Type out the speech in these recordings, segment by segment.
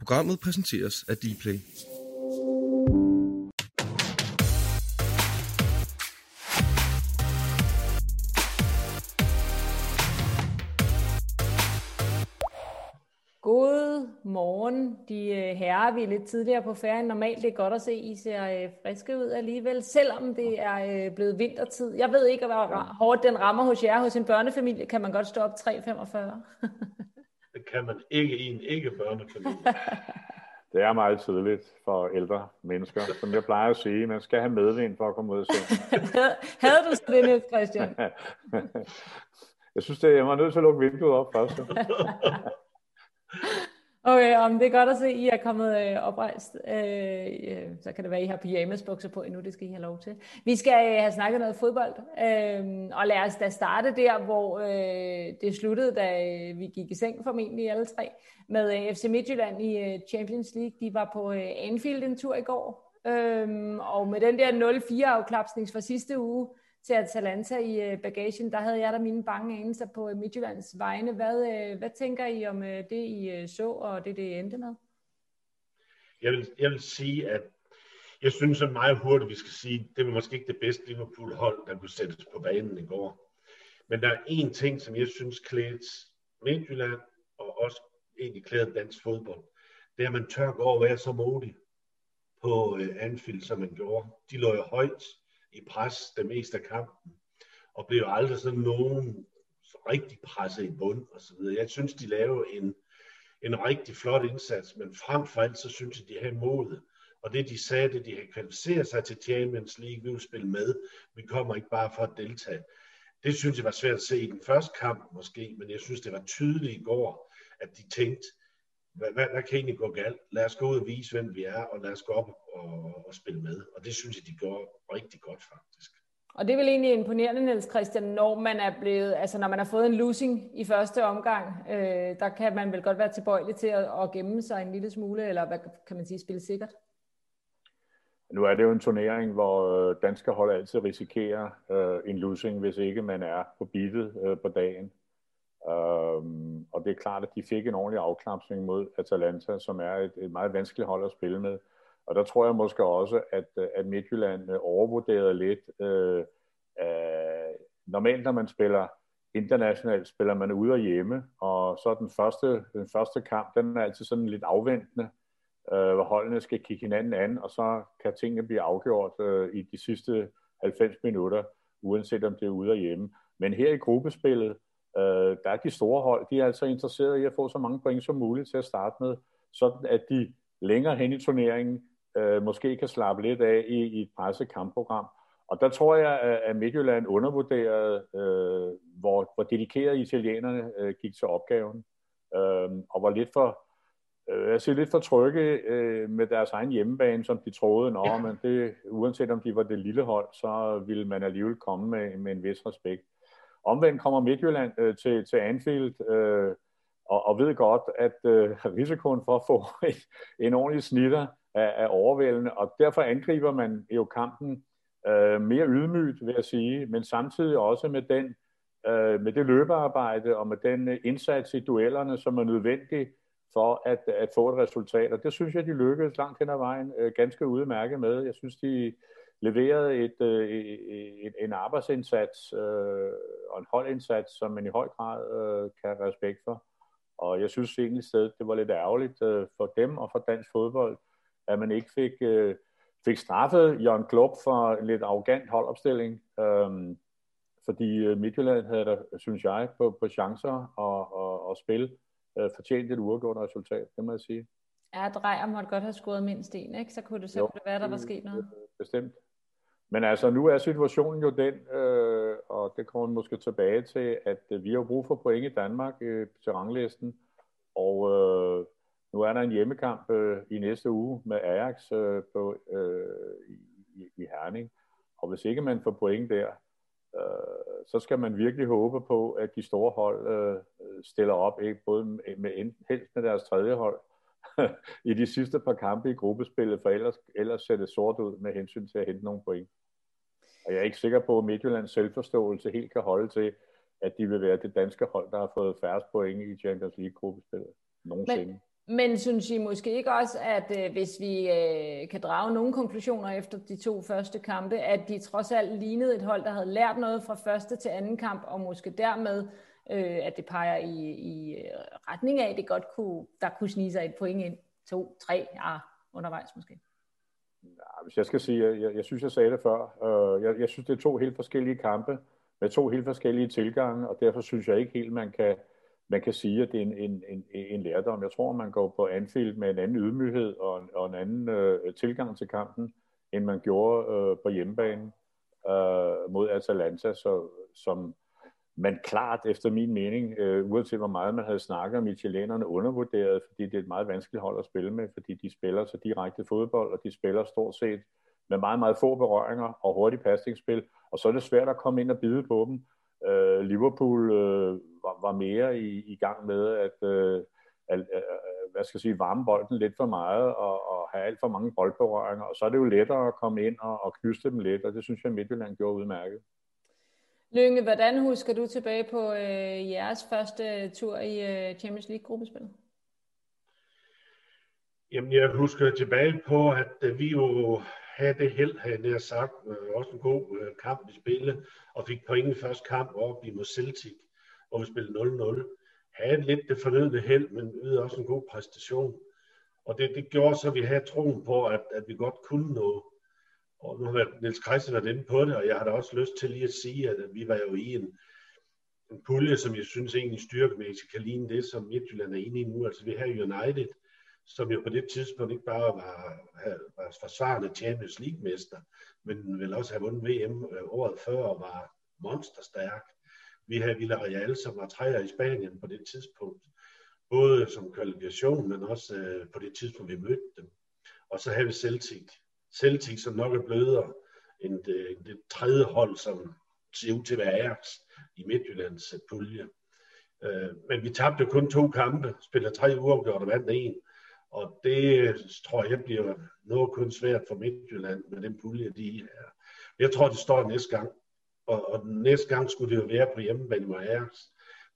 Programmet præsenteres af Dplay. God morgen, de øh, herrer. Vi er lidt tidligere på ferien. Normalt det er godt at se, I ser øh, friske ud alligevel, selvom det er øh, blevet vintertid. Jeg ved ikke, hvor hårdt den rammer hos jer. Hos en børnefamilie kan man godt stå op 3.45. Det kan man ikke i en ikke-børnefamilie. Det er meget tidligt for ældre mennesker. Som jeg plejer at sige, man skal have medvind for at komme ud af sengen. Havde du så det, Niels Christian? jeg synes, det, jeg var nødt til at lukke vinduet op først. Okay, om det er godt at se, at I er kommet øh, oprejst. Øh, øh, så kan det være, at I har pyjamasbukser på endnu. Det skal I have lov til. Vi skal øh, have snakket noget fodbold. Øh, og lad os da starte der, hvor øh, det sluttede, da øh, vi gik i seng formentlig alle tre. Med øh, FC Midtjylland i øh, Champions League. De var på øh, Anfield en tur i går. Øh, og med den der 0-4-afklapsning fra sidste uge, til Atalanta i øh, bagagen, der havde jeg da mine bange anelser på øh, Midtjyllands vegne. Hvad, øh, hvad tænker I om det, I så, og det, det endte med? Jeg vil, jeg vil sige, at jeg synes at meget hurtigt, vi skal sige, det var måske ikke det bedste Liverpool-hold, der kunne sættes på banen i går. Men der er en ting, som jeg synes klædte Midtjylland, og også egentlig klæder dansk fodbold. Det er, at man tør gå over at være så modig på Anfield, som man gjorde. De lå jo højt i pres det meste af kampen, og blev aldrig sådan nogen rigtig presset i bund og så videre. Jeg synes, de lavede en, en rigtig flot indsats, men frem for alt, så synes jeg, de havde mod. Og det, de sagde, det de havde kvalificeret sig til Champions League, vi vil spille med, vi kommer ikke bare for at deltage. Det synes jeg var svært at se i den første kamp måske, men jeg synes, det var tydeligt i går, at de tænkte, hvad, hvad, hvad kan egentlig gå galt? Lad os gå ud og vise, hvem vi er, og lad os gå op og, og spille med. Og det synes jeg, de gør rigtig godt faktisk. Og det er vel egentlig imponerende, Niels Christian, når man er blevet, altså når man har fået en losing i første omgang, øh, der kan man vel godt være tilbøjelig til at, at gemme sig en lille smule, eller hvad kan man sige, spille sikkert? Nu er det jo en turnering, hvor øh, danske hold altid risikerer øh, en losing, hvis ikke man er på beatet øh, på dagen. Øhm, og det er klart, at de fik en ordentlig afklapsning mod Atalanta, som er et, et meget vanskeligt hold at spille med. Og der tror jeg måske også, at, at Midtjylland øh, overvurderede lidt. Øh, øh, normalt, når man spiller internationalt, spiller man ude og hjemme, og så den første, den første kamp, den er altid sådan lidt afventende, øh, hvor holdene skal kigge hinanden an, og så kan tingene blive afgjort øh, i de sidste 90 minutter, uanset om det er ude og hjemme. Men her i gruppespillet, Øh, der er de store hold, de er altså interesserede i at få så mange point som muligt til at starte med, sådan at de længere hen i turneringen øh, måske kan slappe lidt af i, i et presset kampprogram. Og der tror jeg, at Midtjylland undervurderede, øh, hvor, hvor dedikeret italienerne øh, gik til opgaven, øh, og var lidt for, øh, jeg siger lidt for trygge øh, med deres egen hjemmebane, som de troede, Nå, men det, uanset om de var det lille hold, så ville man alligevel komme med, med en vis respekt. Omvendt kommer Midtjylland øh, til, til Anfield øh, og, og ved godt, at øh, risikoen for at få en, en ordentlig snitter er, er overvældende, og derfor angriber man jo kampen øh, mere ydmygt, vil jeg sige, men samtidig også med den øh, med det løbearbejde og med den øh, indsats i duellerne, som er nødvendig for at, at få et resultat. Og det synes jeg, de lykkedes langt hen ad vejen øh, ganske udmærket med. Jeg synes, de, leveret et, øh, et, en arbejdsindsats øh, og en holdindsats, som man i høj grad øh, kan have respekt for. Og jeg synes egentlig stedet, det var lidt ærgerligt øh, for dem og for dansk fodbold, at man ikke fik, øh, fik straffet Jørgen Klopp for en lidt arrogant holdopstilling. Øh, fordi Midtjylland havde der, synes jeg, på, på chancer og, og, og spil øh, fortjent et uafgjort resultat, det må jeg sige. Ja, Drejer måtte godt have scoret mindst en, ikke? Så kunne det, så jo, være, der var sket noget. Bestemt. Men altså, nu er situationen jo den, øh, og det kommer måske tilbage til, at øh, vi har brug for point i Danmark øh, til ranglisten, og øh, nu er der en hjemmekamp øh, i næste uge med Ajax øh, på, øh, i, i Herning, og hvis ikke man får point der, øh, så skal man virkelig håbe på, at de store hold øh, stiller op, ikke? både med, med helst med deres tredje hold, i de sidste par kampe i gruppespillet, for ellers, ellers ser det sort ud med hensyn til at hente nogle point. Og jeg er ikke sikker på, at Midtjyllands selvforståelse helt kan holde til, at de vil være det danske hold, der har fået færrest point i Champions League-gruppespillet nogensinde. Men, Men synes I måske ikke også, at øh, hvis vi øh, kan drage nogle konklusioner efter de to første kampe, at de trods alt lignede et hold, der havde lært noget fra første til anden kamp, og måske dermed, øh, at det peger i, i øh, retning af, at det godt kunne, der kunne snige sig et point ind, to, tre, ja, undervejs måske? Ja, hvis jeg skal sige, jeg, jeg, jeg synes, jeg sagde det før, øh, jeg, jeg synes, det er to helt forskellige kampe, med to helt forskellige tilgange, og derfor synes jeg ikke helt, man kan, man kan sige, at det er en, en, en, en lærdom. Jeg tror, man går på Anfield med en anden ydmyghed og, og en anden øh, tilgang til kampen, end man gjorde øh, på hjemmebane øh, mod Atalanta, så, som man klart, efter min mening, øh, uanset hvor meget man havde snakket om italienerne, undervurderet, fordi det er et meget vanskeligt hold at spille med, fordi de spiller så direkte fodbold, og de spiller stort set med meget, meget få berøringer og hurtigt passningsspil, og så er det svært at komme ind og bide på dem. Øh, Liverpool øh, var, var mere i, i gang med at, øh, at øh, hvad skal jeg sige, varme bolden lidt for meget og, og have alt for mange boldberøringer, og så er det jo lettere at komme ind og, og knyste dem lidt, og det synes jeg Midtjylland gjorde udmærket. Lønge, hvordan husker du tilbage på øh, jeres første tur i øh, Champions League-gruppespillet? Jamen, jeg husker tilbage på, at øh, vi jo havde det held, havde jeg sagt, øh, også en god øh, kamp i spillet, og fik point i første kamp op imod Celtic, hvor vi spillede 0-0. Havde lidt det fornødne held, men ydede også en god præstation. Og det, det gjorde så, at vi havde troen på, at, at vi godt kunne nå. Og nu har Niels Christian været inde på det, og jeg har da også lyst til lige at sige, at vi var jo i en, en pulje, som jeg synes egentlig styrkemæssigt kan ligne det, som Midtjylland er inde i nu. Altså vi har United, som jo på det tidspunkt ikke bare var, var forsvarende Champions League-mester, men vel også have vundet VM øh, året før og var monsterstærk. Vi havde Villarreal, som var træer i Spanien på det tidspunkt, både som kvalifikation, men også øh, på det tidspunkt, vi mødte dem. Og så havde vi Celtic. Celtic, som nok er blødere end det, det tredje hold, som ser ud til at være Ajax i Midtjyllands pulje. Øh, men vi tabte kun to kampe, spiller tre uafgjort og vandt en. Og det tror jeg bliver noget kun svært for Midtjylland med den pulje, de er. Jeg tror, det står næste gang. Og, og næste gang skulle det jo være på hjemmebane med Ajax.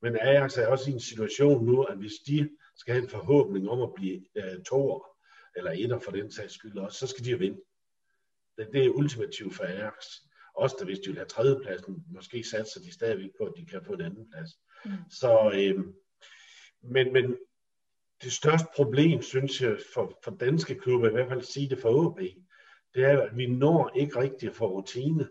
Men Ajax er også i en situation nu, at hvis de skal have en forhåbning om at blive øh, toer, eller etter for den sags skyld også, så skal de jo vinde. Det, det er ultimativt for Ajax. Også da hvis de vil have tredjepladsen, måske satser de stadigvæk på, at de kan få en anden plads. Mm. Så, øh, men, men det største problem, synes jeg, for, for danske klubber, i hvert fald sige det for OB, det er, at vi når ikke rigtig at få rutine.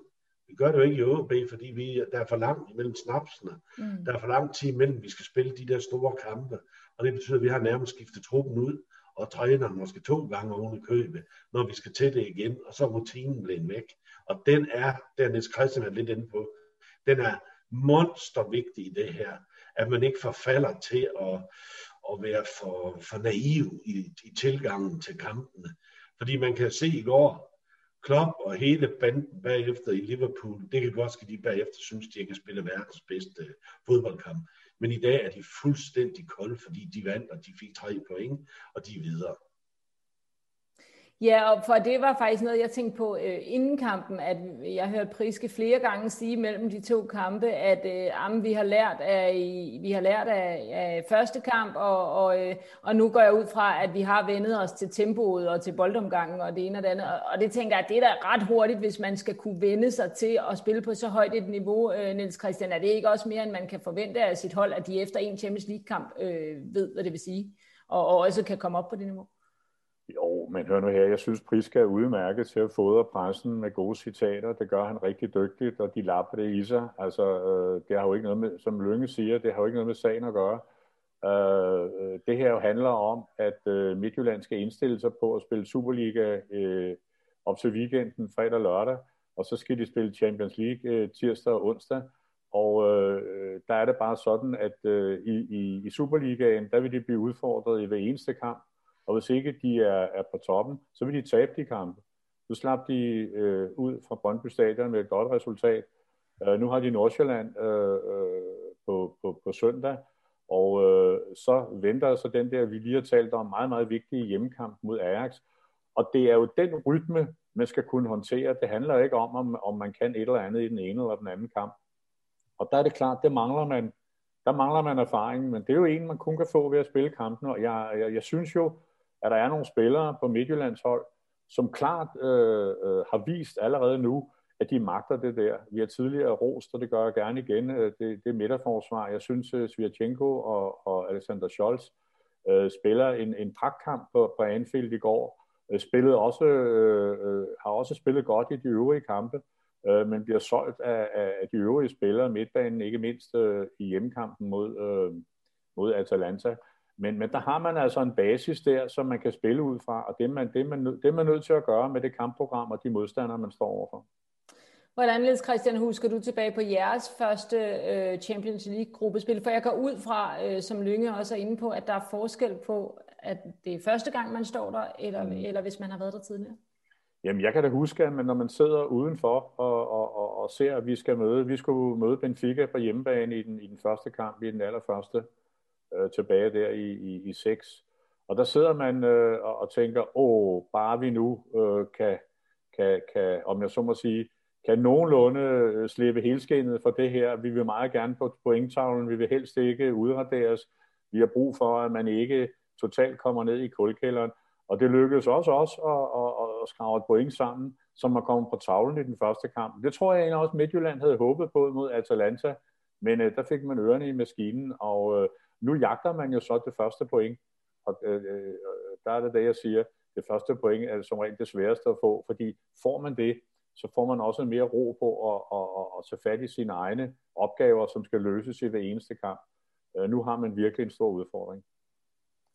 Vi gør det jo ikke i OB, fordi vi, der er for langt imellem snapsene. Mm. Der er for lang tid imellem, vi skal spille de der store kampe. Og det betyder, at vi har nærmest skiftet truppen ud, og træner måske to gange oven i købet, når vi skal til det igen, og så er rutinen blevet væk. Og den er, der Niels Christian er lidt inde på, den er monstervigtig i det her, at man ikke forfalder til at, at være for, for naiv i, i tilgangen til kampene. Fordi man kan se i går, Klopp og hele banden bagefter i Liverpool, det kan godt ske, de bagefter synes, de kan spille verdens bedste fodboldkamp. Men i dag er de fuldstændig kolde, fordi de vandt, og de fik tre point, og de er videre. Ja, og for det var faktisk noget, jeg tænkte på øh, inden kampen, at jeg hørte Priske flere gange sige mellem de to kampe, at øh, jamen, vi har lært af, vi har lært af, af første kamp, og, og, øh, og nu går jeg ud fra, at vi har vendet os til tempoet og til boldomgangen og det ene og det andet. Og det tænker jeg, at det er da ret hurtigt, hvis man skal kunne vende sig til at spille på så højt et niveau, øh, Niels Christian. Er det ikke også mere, end man kan forvente af sit hold, at de efter en Champions League-kamp øh, ved, hvad det vil sige, og, og også kan komme op på det niveau? Jo, men hør nu her, jeg synes, Priska er udmærket til at fodre pressen med gode citater. Det gør han rigtig dygtigt, og de lapper det i sig. Altså, øh, det har jo ikke noget med, som Lønge siger, det har jo ikke noget med sagen at gøre. Øh, det her jo handler om, at øh, Midtjylland skal indstille sig på at spille Superliga øh, op til weekenden, fredag og lørdag, og så skal de spille Champions League øh, tirsdag og onsdag. Og øh, der er det bare sådan, at øh, i, i, i Superligaen, der vil de blive udfordret i hver eneste kamp og hvis ikke de er, er på toppen, så vil de tabe de kampe. Nu slap de øh, ud fra Brøndby Stadion med et godt resultat. Øh, nu har de Nordsjælland øh, øh, på, på, på søndag, og øh, så venter så den der, vi lige har talt om, meget, meget vigtige hjemmekamp mod Ajax. Og det er jo den rytme, man skal kunne håndtere. Det handler ikke om, om, om man kan et eller andet i den ene eller den anden kamp. Og der er det klart, det mangler man der mangler man erfaring, men det er jo en, man kun kan få ved at spille kampen, og jeg, jeg, jeg synes jo, at der er nogle spillere på Midtjyllands hold, som klart øh, øh, har vist allerede nu, at de magter det der. Vi har tidligere rost, og det gør jeg gerne igen, øh, det, det, det midterforsvar. Jeg synes, øh, at Svirchenko og, og Alexander Scholz øh, spiller en, en pragtkamp på, på Anfield i går. Spillet spillede også, øh, øh, har også spillet godt i de øvrige kampe, øh, men bliver solgt af, af de øvrige spillere midtbanen, ikke mindst øh, i hjemmekampen mod, øh, mod Atalanta. Men, men der har man altså en basis der, som man kan spille ud fra, og det er man, det er man, det er man nødt til at gøre med det kampprogram og de modstandere, man står overfor. Hvordan, Christian, husker du tilbage på jeres første øh, Champions League-gruppespil? For jeg går ud fra, øh, som Lynge også er inde på, at der er forskel på, at det er første gang, man står der, eller, mm. eller hvis man har været der tidligere. Jamen, jeg kan da huske, at når man sidder udenfor og, og, og, og ser, at vi skal møde, vi skulle møde Benfica på hjemmebane i den, i den første kamp, i den allerførste, øh, tilbage der i, i, i 6. Og der sidder man øh, og, og tænker, åh, bare vi nu øh, kan, kan, kan, om jeg så må sige, kan nogenlunde øh, slippe helskindet for det her. Vi vil meget gerne på pointtavlen, vi vil helst ikke udraderes. Vi har brug for, at man ikke totalt kommer ned i kulkælderen. Og det lykkedes også os at, at, at skrave et point sammen, som man kommet på tavlen i den første kamp. Det tror jeg egentlig også Midtjylland havde håbet på mod Atalanta, men uh, der fik man ørerne i maskinen, og uh, nu jagter man jo så det første point. Og øh, øh, der er det det, jeg siger, det første point er som regel det sværeste at få, fordi får man det, så får man også mere ro på at, at, at, at tage fat i sine egne opgaver, som skal løses i hver eneste kamp. Øh, nu har man virkelig en stor udfordring.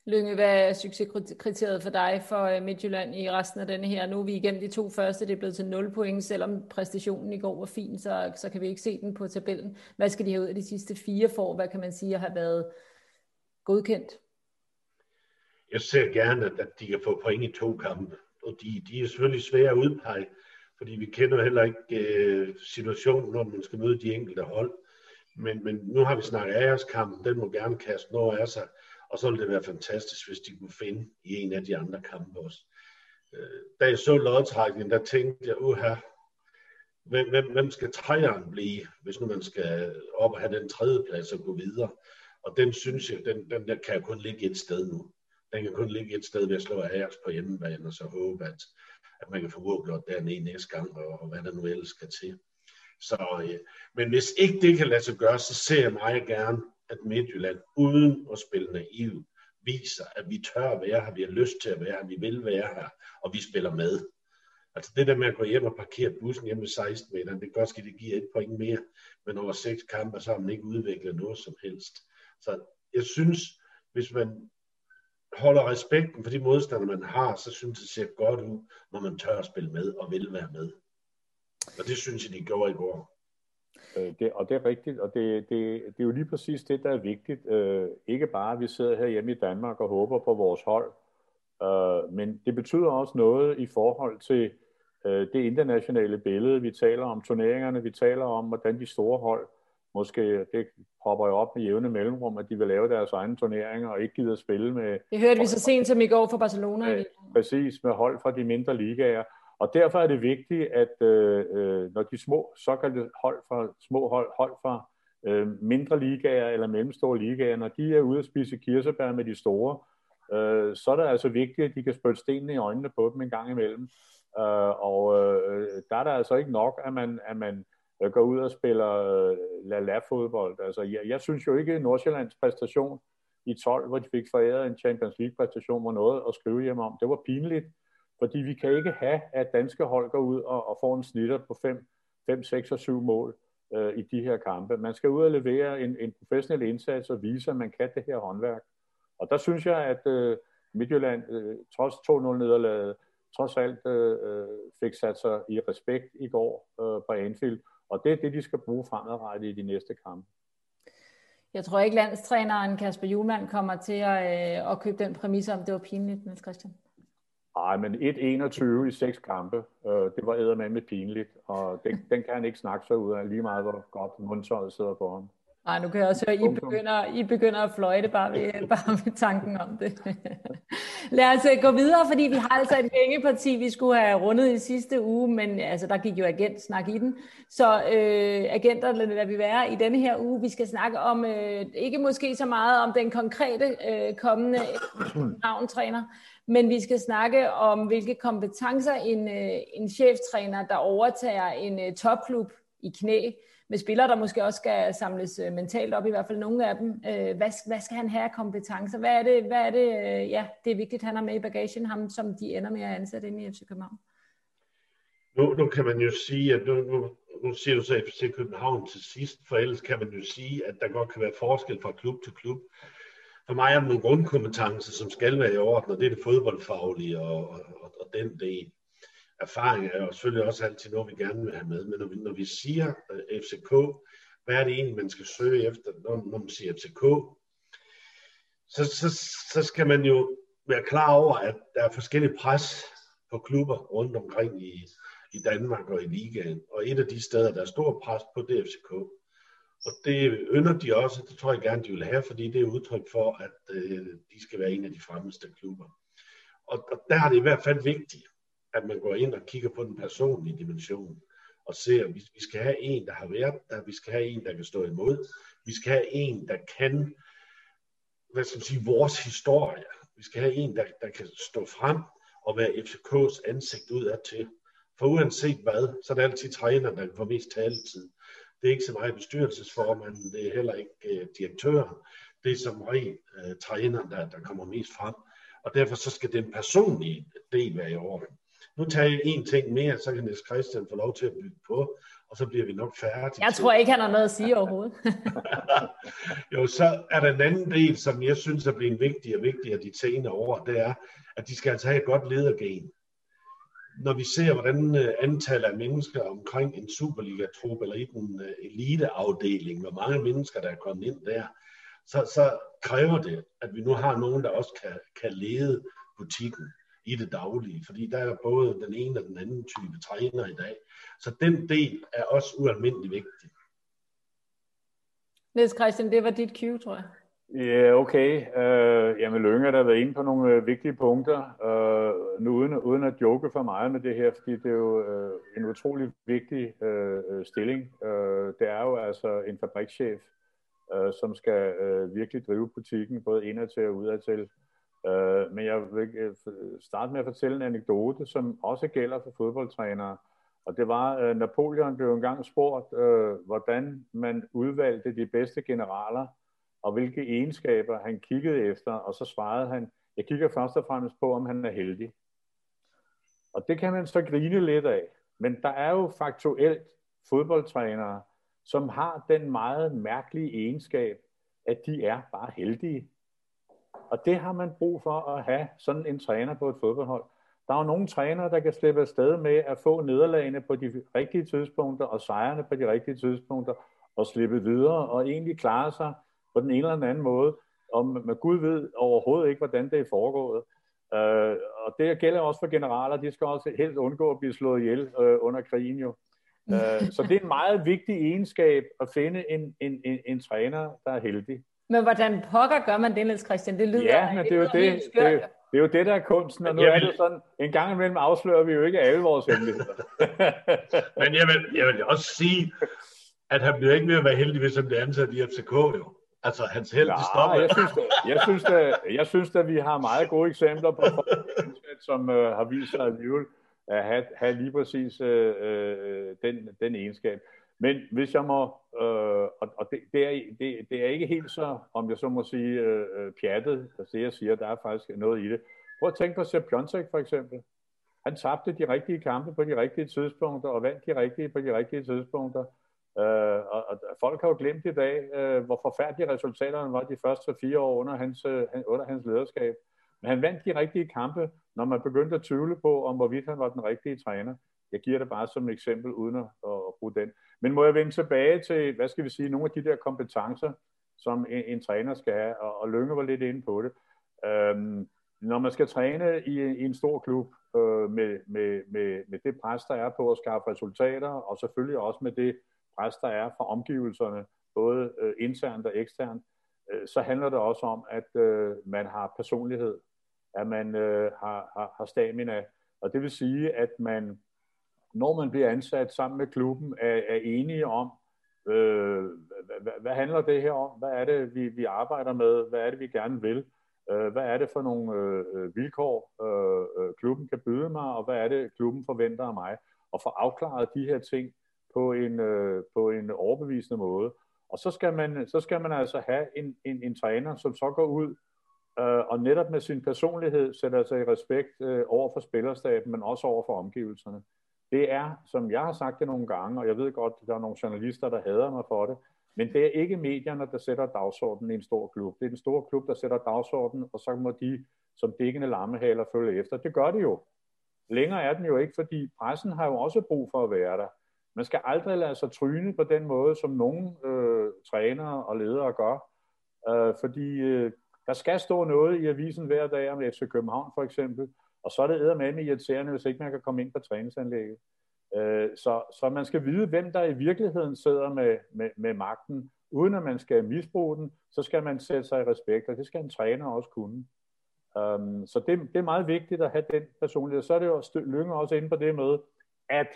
Lønge, hvad er succeskriteriet for dig for øh, Midtjylland i resten af denne her? Nu er vi igennem de to første, det er blevet til 0 point, selvom præstationen i går var fin, så, så kan vi ikke se den på tabellen. Hvad skal de have ud af de sidste fire for? Hvad kan man sige har været godkendt? Jeg ser gerne, at de kan få point i to kampe, og de, de er selvfølgelig svære at udpege, fordi vi kender heller ikke øh, situationen, når man skal møde de enkelte hold. Men, men nu har vi snakket af kamp, den må gerne kaste noget af sig og så ville det være fantastisk, hvis de kunne finde i en af de andre kampe også. Øh, da jeg så lodtrækningen, der tænkte jeg, uha, hvem, hvem, hvem skal træeren blive, hvis nu man skal op og have den tredje plads og gå videre. Og den synes jeg, den, den der kan kun ligge et sted nu. Den kan kun ligge et sted ved at slå Ajax på hjemmebane, og så håbe, at, at man kan få uafgjort dernede næste gang, og, og hvad der nu ellers skal til. Så, øh, men hvis ikke det kan lade sig gøre, så ser jeg meget gerne, at Midtjylland, uden at spille naiv, viser, at vi tør at være her, vi har lyst til at være her, vi vil være her, og vi spiller med. Altså det der med at gå hjem og parkere bussen hjemme ved 16 meter, det kan godt ske, det giver et point mere, men over seks kampe, så har man ikke udviklet noget som helst. Så jeg synes, hvis man holder respekten for de modstandere, man har, så synes jeg, det ser godt ud, når man tør at spille med og vil være med. Og det synes jeg, de gjorde i går. Øh, det, og det er rigtigt, og det, det, det er jo lige præcis det, der er vigtigt. Øh, ikke bare, at vi sidder her hjemme i Danmark og håber på vores hold, øh, men det betyder også noget i forhold til øh, det internationale billede. Vi taler om turneringerne, vi taler om, hvordan de store hold, måske det hopper jo op med jævne mellemrum, at de vil lave deres egne turneringer og ikke gider at spille med... Det hørte vi så sent som i går for Barcelona. Med, præcis, med hold fra de mindre ligaer. Og derfor er det vigtigt, at øh, øh, når de små såkaldte hold fra, små hold, hold fra øh, mindre ligaer eller mellemstore ligaer, når de er ude at spise kirsebær med de store, øh, så er det altså vigtigt, at de kan spytte stenene i øjnene på dem en gang imellem. Øh, og øh, der er der altså ikke nok, at man, at man øh, går ud og spiller øh, la-la-fodbold. Altså, jeg, jeg synes jo ikke, at Nordsjællands præstation i 12, hvor de fik foræret en Champions League-præstation, var noget at skrive hjem om. Det var pinligt. Fordi vi kan ikke have, at danske hold går ud og, og får en snitter på 5, 5 6 og 7 mål øh, i de her kampe. Man skal ud og levere en, en professionel indsats og vise, at man kan det her håndværk. Og der synes jeg, at øh, Midtjylland, øh, trods 2-0-nederlaget, trods alt øh, øh, fik sat sig i respekt i går øh, på Anfield. Og det er det, de skal bruge fremadrettet i de næste kampe. Jeg tror ikke, landstræneren Kasper Julemand kommer til at, øh, at købe den præmis om, det var pinligt, Niels Christian. Nej, men 1-21 i seks kampe, øh, det var eddermame pinligt, og den, den kan han ikke snakke sig ud af, lige meget hvor godt mundtøjet sidder på ham. Nej, nu kan jeg også høre, I begynder, I begynder at fløjte bare ved, bare ved tanken om det. Lad os øh, gå videre, fordi vi har altså et hængeparti, vi skulle have rundet i sidste uge, men altså, der gik jo agentsnak i den. Så øh, agenter lader vi være i denne her uge. Vi skal snakke om, øh, ikke måske så meget om den konkrete øh, kommende navntræner, men vi skal snakke om, hvilke kompetencer en, øh, en cheftræner, der overtager en øh, topklub i knæ, med spillere, der måske også skal samles øh, mentalt op, i hvert fald nogle af dem. Øh, hvad, hvad skal han have af kompetencer? Hvad er det, hvad er det øh, ja, det er vigtigt, han har med i bagagen, ham som de ender med at ansætte ind i FC København? Nu, nu kan man jo sige, at nu, nu, nu siger du så FC København til sidst, for ellers kan man jo sige, at der godt kan være forskel fra klub til klub. For mig er der nogle grundkompetencer, som skal være i orden, og det er det fodboldfaglige og, og, og den del erfaring er jo selvfølgelig også altid noget, vi gerne vil have med, men når vi, når vi siger uh, øh, FCK, hvad er det egentlig, man skal søge efter, når, når man siger FCK, så, så, så skal man jo være klar over, at der er forskellige pres på klubber rundt omkring i, i Danmark og i ligaen. Og et af de steder, der er stor pres på, det er FCK. Og det ynder de også, det tror jeg gerne, de vil have, fordi det er udtryk for, at øh, de skal være en af de fremmeste klubber. Og, og der er det i hvert fald vigtigt, at man går ind og kigger på den personlige dimension, og ser, at vi, vi skal have en, der har været der, vi skal have en, der kan stå imod, vi skal have en, der kan, hvad skal man sige, vores historie. Vi skal have en, der, der kan stå frem og være FCK's ansigt ud af til. For uanset hvad, så er det altid træneren, der får mest taletid. Det er ikke så meget bestyrelsesformanden, det er heller ikke uh, direktøren. Det er som regel uh, træneren, der, der kommer mest frem. Og derfor så skal den personlige del være i orden. Nu tager jeg en ting mere, så kan Niels Christian få lov til at bygge på, og så bliver vi nok færdige. Jeg tror ikke, han har noget at sige overhovedet. jo, så er der en anden del, som jeg synes er blevet vigtig og vigtigere de senere år, det er, at de skal altså have et godt ledergen. Når vi ser, hvordan øh, antallet af mennesker omkring en Superliga-trup eller i den øh, eliteafdeling, hvor mange mennesker, der er kommet ind der, så, så kræver det, at vi nu har nogen, der også kan, kan lede butikken i det daglige, fordi der er både den ene og den anden type træner i dag. Så den del er også ualmindelig vigtig. Niels Christian, det var dit cue, tror jeg. Ja, okay. Uh, jamen, Lønge der har været inde på nogle uh, vigtige punkter, uh, nu uden, uden at joke for meget med det her, fordi det er jo uh, en utrolig vigtig uh, stilling. Uh, det er jo altså en fabrikschef, uh, som skal uh, virkelig drive butikken, både indadtil og udadtil. Øh, men jeg vil øh, starte med at fortælle en anekdote, som også gælder for fodboldtrænere. Og det var, at Napoleon blev engang spurgt, øh, hvordan man udvalgte de bedste generaler, og hvilke egenskaber han kiggede efter, og så svarede han, jeg kigger først og fremmest på, om han er heldig. Og det kan man så grine lidt af. Men der er jo faktuelt fodboldtrænere, som har den meget mærkelige egenskab, at de er bare heldige. Og det har man brug for at have sådan en træner på et fodboldhold. Der er jo nogle trænere, der kan slippe afsted med at få nederlagene på de rigtige tidspunkter og sejrene på de rigtige tidspunkter og slippe videre og egentlig klare sig på den ene eller den anden måde. Og med Gud ved overhovedet ikke, hvordan det er foregået. Øh, og det gælder også for generaler. De skal også helt undgå at blive slået ihjel øh, under krigen jo. Øh, så det er en meget vigtig egenskab at finde en, en, en, en træner, der er heldig. Men hvordan pokker gør man det, Niels Christian? Det lyder Ja, men det er jo det, det, det, det er jo det, der er kunsten, og nu er det sådan, en gang imellem afslører vi jo ikke alle vores hemmeligheder. men jeg vil, jeg vil også sige, at han bliver ikke ved at være heldig, hvis han bliver ansat i FCK jo. Altså, hans held, det stopper. Jeg synes, da, jeg, synes da, jeg synes at vi har meget gode eksempler på folk, som uh, har vist sig alligevel at have, have lige præcis uh, uh, den, den egenskab. Men hvis jeg må, øh, og, og det, det, er, det, det er ikke helt så, om jeg så må sige, øh, øh pjattet, altså det jeg siger, der er faktisk noget i det. Prøv at tænke på Sepp Piontek for eksempel. Han tabte de rigtige kampe på de rigtige tidspunkter, og vandt de rigtige på de rigtige tidspunkter. Øh, og, og folk har jo glemt i dag, øh, hvor forfærdelige resultaterne var de første fire år under hans, øh, under hans lederskab. Men han vandt de rigtige kampe, når man begyndte at tvivle på, om hvorvidt han var den rigtige træner. Jeg giver det bare som et eksempel, uden at, at bruge den. Men må jeg vende tilbage til, hvad skal vi sige, nogle af de der kompetencer, som en, en træner skal have, og, og Lønge var lidt inde på det. Øhm, når man skal træne i, i en stor klub, øh, med, med, med, med det pres, der er på at skaffe resultater, og selvfølgelig også med det pres, der er fra omgivelserne, både øh, internt og eksternt, øh, så handler det også om, at øh, man har personlighed, at man øh, har, har, har stamina, og det vil sige, at man, når man bliver ansat sammen med klubben, er, er enige om, øh, hvad, hvad handler det her om? Hvad er det, vi, vi arbejder med? Hvad er det, vi gerne vil? Øh, hvad er det for nogle øh, øh vilkår, øh, øh, klubben kan byde mig, og hvad er det, klubben forventer af mig? Og få afklaret de her ting på en, øh, på en overbevisende måde. Og så skal man, så skal man altså have en, en, en træner, som så går ud øh, og netop med sin personlighed sætter sig i respekt øh, over for spillerstaben, men også over for omgivelserne. Det er, som jeg har sagt det nogle gange, og jeg ved godt, at der er nogle journalister, der hader mig for det, men det er ikke medierne, der sætter dagsordenen i en stor klub. Det er den store klub, der sætter dagsordenen, og så må de som dækkende lammehaler følge efter. Det gør de jo. Længere er den jo ikke, fordi pressen har jo også brug for at være der. Man skal aldrig lade sig tryne på den måde, som nogle øh, trænere og ledere gør, øh, fordi øh, der skal stå noget i avisen hver dag om FC København for eksempel, og så er det med irriterende, hvis ikke man kan komme ind på træningsanlægget. Øh, så, så man skal vide, hvem der i virkeligheden sidder med, med, med magten. Uden at man skal misbruge den, så skal man sætte sig i respekt, og det skal en træner også kunne. Um, så det, det er meget vigtigt at have den personlighed. Så er det jo lyngen også inde på det med, at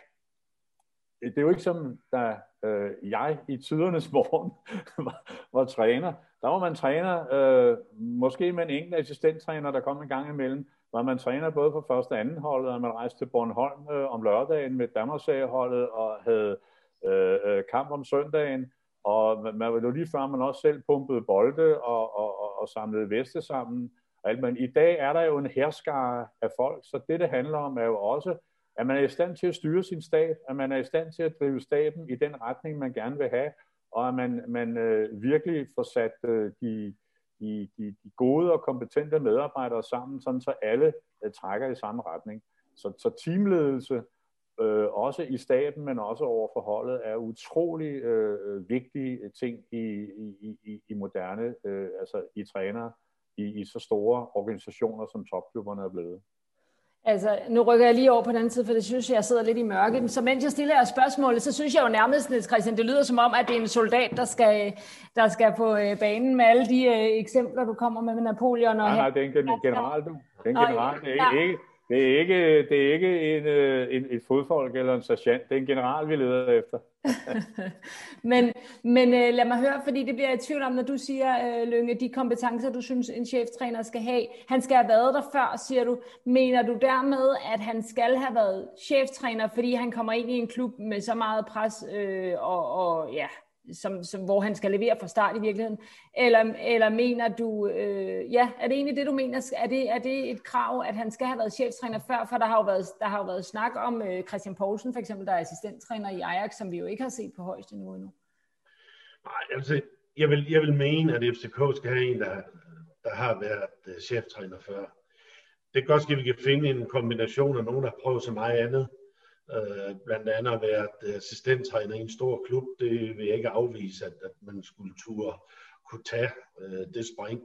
øh, det er jo ikke som, da øh, jeg i tidernes morgen var, var træner. Der var man træner, øh, måske med en enkelt assistenttræner, der kom en gang imellem, var man træner både på første og anden holdet, og man rejste til Bornholm øh, om lørdagen med Danmarksserieholdet og havde øh, øh, kamp om søndagen. Og man, man var jo lige før, man også selv pumpede bolde og, og, og, og samlede veste sammen. Men i dag er der jo en herskare af folk, så det, det handler om, er jo også, at man er i stand til at styre sin stat, at man er i stand til at drive staten i den retning, man gerne vil have, og at man, man øh, virkelig får sat øh, de, de, de, de gode og kompetente medarbejdere sammen, sådan så alle øh, trækker i samme retning. Så, så teamledelse, øh, også i staten, men også over for holdet, er utrolig øh, vigtige ting i, i, i, i moderne, øh, altså i træner, i, i så store organisationer, som topklubberne er blevet. Altså, nu rykker jeg lige over på den anden side, for det synes jeg, jeg sidder lidt i mørket. Så mens jeg stiller jer spørgsmålet, så synes jeg jo nærmest, Niels Christian, det lyder som om, at det er en soldat, der skal, der skal på øh, banen med alle de øh, eksempler, du kommer med med Napoleon. Og nej, nej, det er en general, du. Det er en general. Det er ikke, det er ikke, det er ikke en, øh, en, et fodfolk eller en sergeant. Det er en general, vi leder efter. men men øh, lad mig høre, fordi det bliver jeg i tvivl om, når du siger, øh, Lønge, de kompetencer, du synes, en cheftræner skal have. Han skal have været der før, siger du. Mener du dermed, at han skal have været cheftræner, fordi han kommer ind i en klub med så meget pres øh, og, og ja, som, som, hvor han skal levere fra start i virkeligheden? Eller, eller mener du, øh, ja, er det egentlig det, du mener? Er det, er det et krav, at han skal have været cheftræner før? For der har jo været, der har jo været snak om øh, Christian Poulsen, for eksempel, der er assistenttræner i Ajax, som vi jo ikke har set på højeste niveau endnu. Nej, altså, jeg vil, jeg vil mene, at FCK skal have en, der, der har været øh, cheftræner før. Det kan godt ske, at vi kan finde en kombination af nogen, der har prøvet så meget andet øh, blandt andet været assistenttræner i en stor klub. Det vil jeg ikke afvise, at, at man skulle turde kunne tage øh, det spring.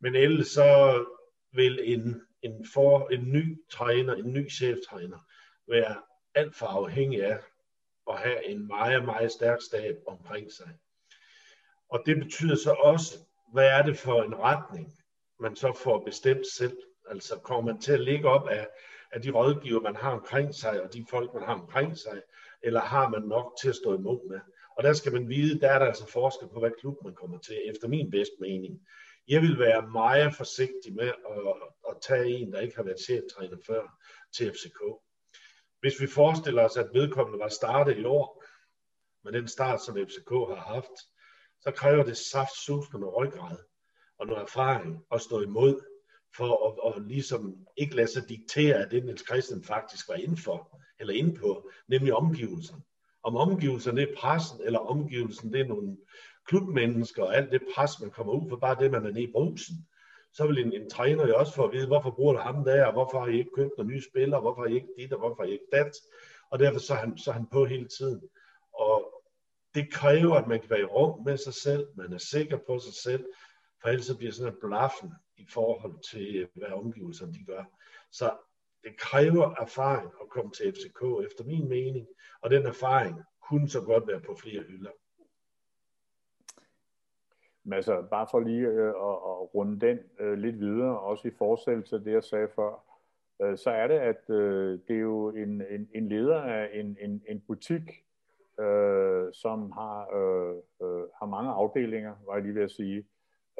Men ellers så vil en, en, for, en ny træner, en ny cheftræner, være alt for afhængig af at have en meget, meget stærk stab omkring sig. Og det betyder så også, hvad er det for en retning, man så får bestemt selv. Altså kommer man til at ligge op af af de rådgiver, man har omkring sig, og de folk, man har omkring sig, eller har man nok til at stå imod med? Og der skal man vide, der er der altså forskel på, hvad klub man kommer til, efter min bedste mening. Jeg vil være meget forsigtig med at, at tage en, der ikke har været cheftræner før, til FCK. Hvis vi forestiller os, at vedkommende var startet i år, med den start, som FCK har haft, så kræver det saft, sus og noget ryggrad og noget erfaring at stå imod for at, at ligesom ikke lade sig diktere af det, Niels Christian faktisk var inde for, eller inde på, nemlig omgivelserne. Om omgivelserne er pressen, eller omgivelsen det er nogle klubmennesker, og alt det pres, man kommer ud for, bare det, man er nede i brusen. Så vil en, en træner jo også få at vide, hvorfor bruger du ham der, og hvorfor har I ikke købt nogle nye spillere, hvorfor har I ikke dit, og hvorfor har I ikke dat. Og derfor så er han, så er han på hele tiden. Og det kræver, at man kan være i rum med sig selv, man er sikker på sig selv, for ellers så bliver sådan en blaffen i forhold til, øh, hvad omgivelserne de gør. Så det kræver erfaring at komme til FCK, efter min mening, og den erfaring kunne så godt være på flere hylder. Men altså, bare for lige øh, at, at runde den øh, lidt videre, også i forestillelse af det, jeg sagde før, øh, så er det, at øh, det er jo en, en, en leder af en, en, en butik, øh, som har, øh, øh, har mange afdelinger, var jeg lige ved at sige.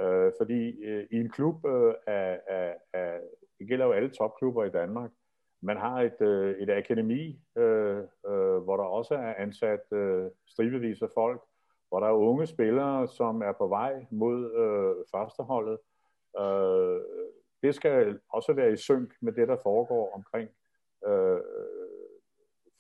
Øh, fordi øh, i en klub øh, af, af, af, det gælder jo alle topklubber i Danmark, man har et, øh, et akademi, øh, øh, hvor der også er ansat øh, stribevis af folk, hvor der er unge spillere, som er på vej mod øh, førsteholdet. Øh, det skal også være i synk med det, der foregår omkring øh,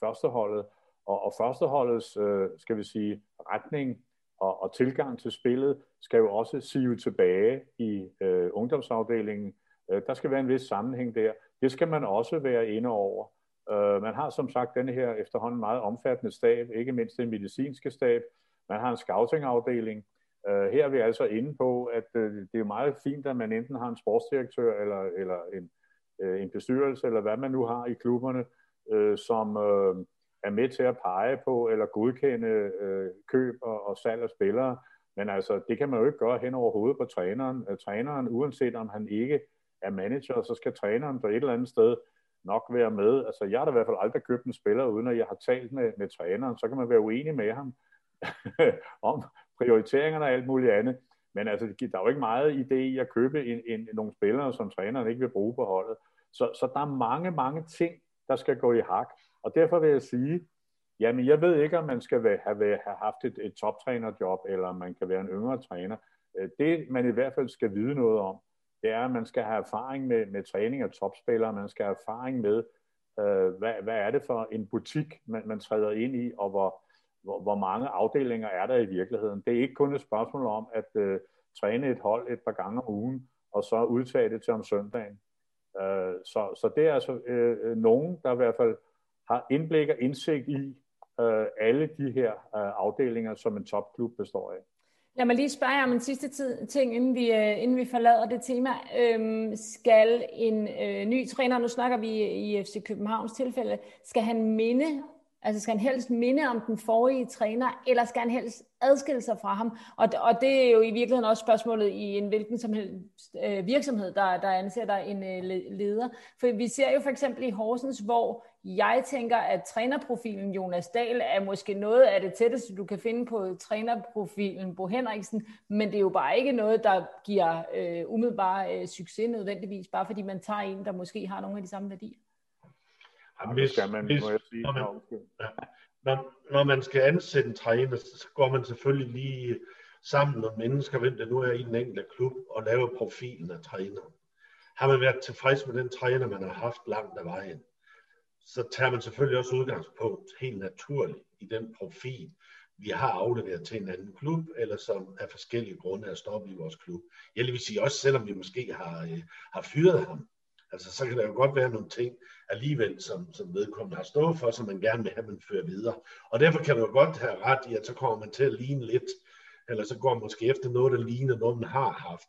førsteholdet. Og, og førsteholdets, øh, skal vi sige, retning og, og tilgang til spillet skal jo også sive tilbage i øh, ungdomsafdelingen. Øh, der skal være en vis sammenhæng der. Det skal man også være inde over. Øh, man har som sagt denne her efterhånden meget omfattende stab, ikke mindst den medicinske stab. Man har en scoutingafdeling. Øh, her er vi altså inde på, at øh, det er meget fint, at man enten har en sportsdirektør eller, eller en, øh, en bestyrelse, eller hvad man nu har i klubberne, øh, som øh, er med til at pege på eller godkende øh, køb og, og salg af spillere. Men altså, det kan man jo ikke gøre hen over hovedet på træneren. Øh, træneren, uanset om han ikke er manager, så skal træneren på et eller andet sted nok være med. Altså, jeg har da i hvert fald aldrig købt en spiller, uden at jeg har talt med, med træneren. Så kan man være uenig med ham om prioriteringerne og alt muligt andet. Men altså, der er jo ikke meget idé i at købe en, en, nogle spillere, som træneren ikke vil bruge på holdet. Så, så der er mange, mange ting, der skal gå i hak. Og derfor vil jeg sige, jamen jeg ved ikke, om man skal have, have, haft et, et toptrænerjob, eller om man kan være en yngre træner. Øh, det, man i hvert fald skal vide noget om, det er, at man skal have erfaring med, med træning af topspillere, man skal have erfaring med, øh, hvad, hvad er det for en butik, man, man træder ind i, og hvor, hvor, hvor mange afdelinger er der i virkeligheden. Det er ikke kun et spørgsmål om at øh, træne et hold et par gange om ugen, og så udtage det til om søndagen. Øh, så, så det er altså øh, øh nogen, der i hvert fald har indblik og indsigt i øh, alle de her øh, afdelinger, som en topklub består af. Lad mig lige spørge jer om en sidste tid, ting, inden vi, øh, inden vi forlader det tema. Øhm, skal en øh, ny træner, nu snakker vi i FC Københavns tilfælde, skal han minde Altså skal han helst minde om den forrige træner, eller skal han helst adskille sig fra ham? Og, og det er jo i virkeligheden også spørgsmålet i en hvilken som helst øh, virksomhed, der, der ansætter en øh, leder. For vi ser jo for eksempel i Horsens, hvor jeg tænker, at trænerprofilen Jonas Dahl er måske noget af det tætteste, du kan finde på trænerprofilen Bo Henriksen, men det er jo bare ikke noget, der giver øh, umiddelbart øh, succes nødvendigvis, bare fordi man tager en, der måske har nogle af de samme værdier. Jamen, hvis, skal man, hvis, må jeg sige, når, man, når, når man skal ansætte en træner, så går man selvfølgelig lige sammen med mennesker, hvem der nu er i den enkelte klub, og laver profilen af træneren. Har man været tilfreds med den træner, man har haft langt af vejen, så tager man selvfølgelig også udgangspunkt helt naturligt i den profil, vi har afleveret til en anden klub, eller som af forskellige grunde er stoppet i vores klub. Jeg vil sige, også selvom vi måske har, øh, har fyret ham, Altså, så kan der jo godt være nogle ting alligevel, som, som vedkommende har stået for, som man gerne vil have, man fører videre. Og derfor kan du jo godt have ret i, at så kommer man til at ligne lidt, eller så går man måske efter noget, der ligner noget, man har haft.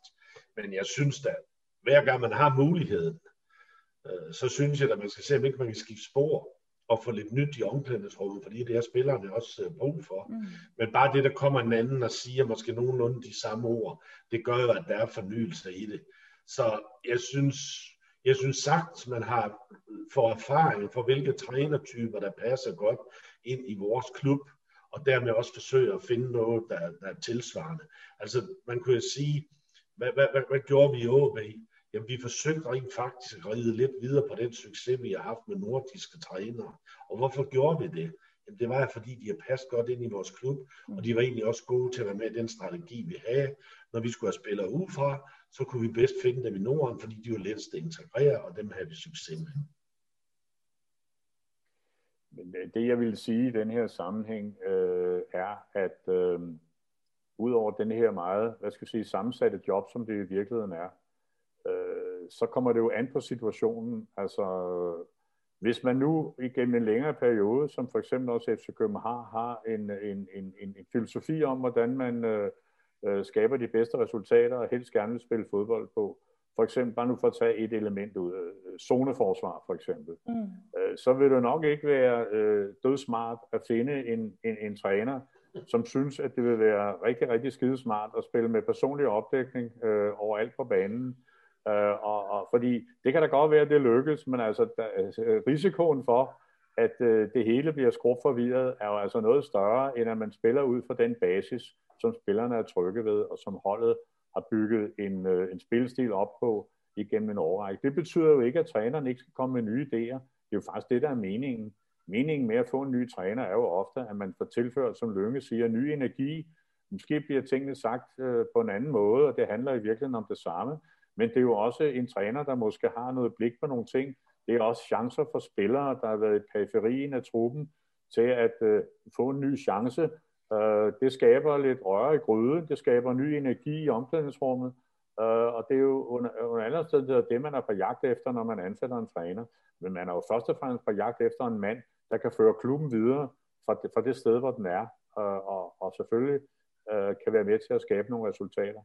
Men jeg synes da, hver gang man har muligheden, øh, så synes jeg, at man skal se, om ikke man kan skifte spor og få lidt nyt i omklædningsrummet, fordi det er spillerne også øh, brug for. Mm. Men bare det, der kommer en anden og siger måske nogenlunde de samme ord, det gør jo, at der er fornyelse i det. Så jeg synes, jeg synes sagt, man har for erfaring for hvilke trænertyper, der passer godt ind i vores klub, og dermed også forsøge at finde noget, der, der er tilsvarende. Altså, man kunne jo sige, hvad, hvad, hvad, hvad gjorde vi i OB? Jamen, vi forsøgte rent faktisk at ride lidt videre på den succes, vi har haft med nordiske trænere. Og hvorfor gjorde vi det? Jamen, det var fordi, de har passet godt ind i vores klub, og de var egentlig også gode til at være med i den strategi, vi havde, når vi skulle have spillere udefra, så kunne vi bedst finde dem i Norden, fordi de var lettest at integrere, og dem havde vi succes med. Men øh, det jeg vil sige i den her sammenhæng øh, er, at øh, udover den her meget, hvad skal jeg sige, sammensatte job, som det i virkeligheden er, så kommer det jo an på situationen. Altså, hvis man nu igennem en længere periode, som for eksempel også FC København har, har en, en, en, en, en filosofi om, hvordan man øh, øh, skaber de bedste resultater og helst gerne vil spille fodbold på. For eksempel, bare nu for at tage et element ud, øh, zoneforsvar for eksempel, mm. øh, så vil det nok ikke være øh, dødsmart at finde en, en, en træner, som synes, at det vil være rigtig, rigtig skide smart at spille med personlig opdækning øh, overalt på banen. Øh, og, og, fordi det kan da godt være, at det lykkes, men altså der, altså, risikoen for, at øh, det hele bliver skrubforvirret, er jo altså noget større, end at man spiller ud fra den basis, som spillerne er trygge ved, og som holdet har bygget en, øh, en spilstil op på igennem en årrække. Det betyder jo ikke, at træneren ikke skal komme med nye idéer. Det er jo faktisk det, der er meningen. Meningen med at få en ny træner er jo ofte, at man får tilført, som Lønge siger, ny energi. Måske bliver tingene sagt øh, på en anden måde, og det handler i virkeligheden om det samme. Men det er jo også en træner, der måske har noget blik på nogle ting. Det er også chancer for spillere, der har været i periferien af truppen, til at øh, få en ny chance. Øh, det skaber lidt røre i gryden, det skaber ny energi i omklædningsrummet, øh, og det er jo under, under andre steder det, man er på jagt efter, når man ansætter en træner. Men man er jo først og fremmest på jagt efter en mand, der kan føre klubben videre fra det, fra det sted, hvor den er, og, og, og selvfølgelig øh, kan være med til at skabe nogle resultater.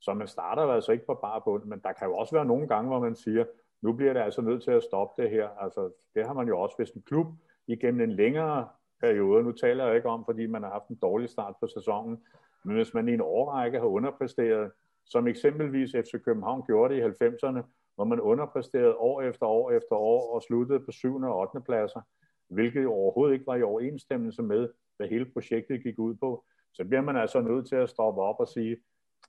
Så man starter altså ikke på bare bund, men der kan jo også være nogle gange, hvor man siger, nu bliver det altså nødt til at stoppe det her. Altså, det har man jo også, hvis en klub igennem en længere periode, nu taler jeg ikke om, fordi man har haft en dårlig start på sæsonen, men hvis man i en årrække har underpræsteret, som eksempelvis FC København gjorde det i 90'erne, hvor man underpræsterede år efter år efter år og sluttede på 7. og 8. pladser, hvilket overhovedet ikke var i overensstemmelse med, hvad hele projektet gik ud på, så bliver man altså nødt til at stoppe op og sige,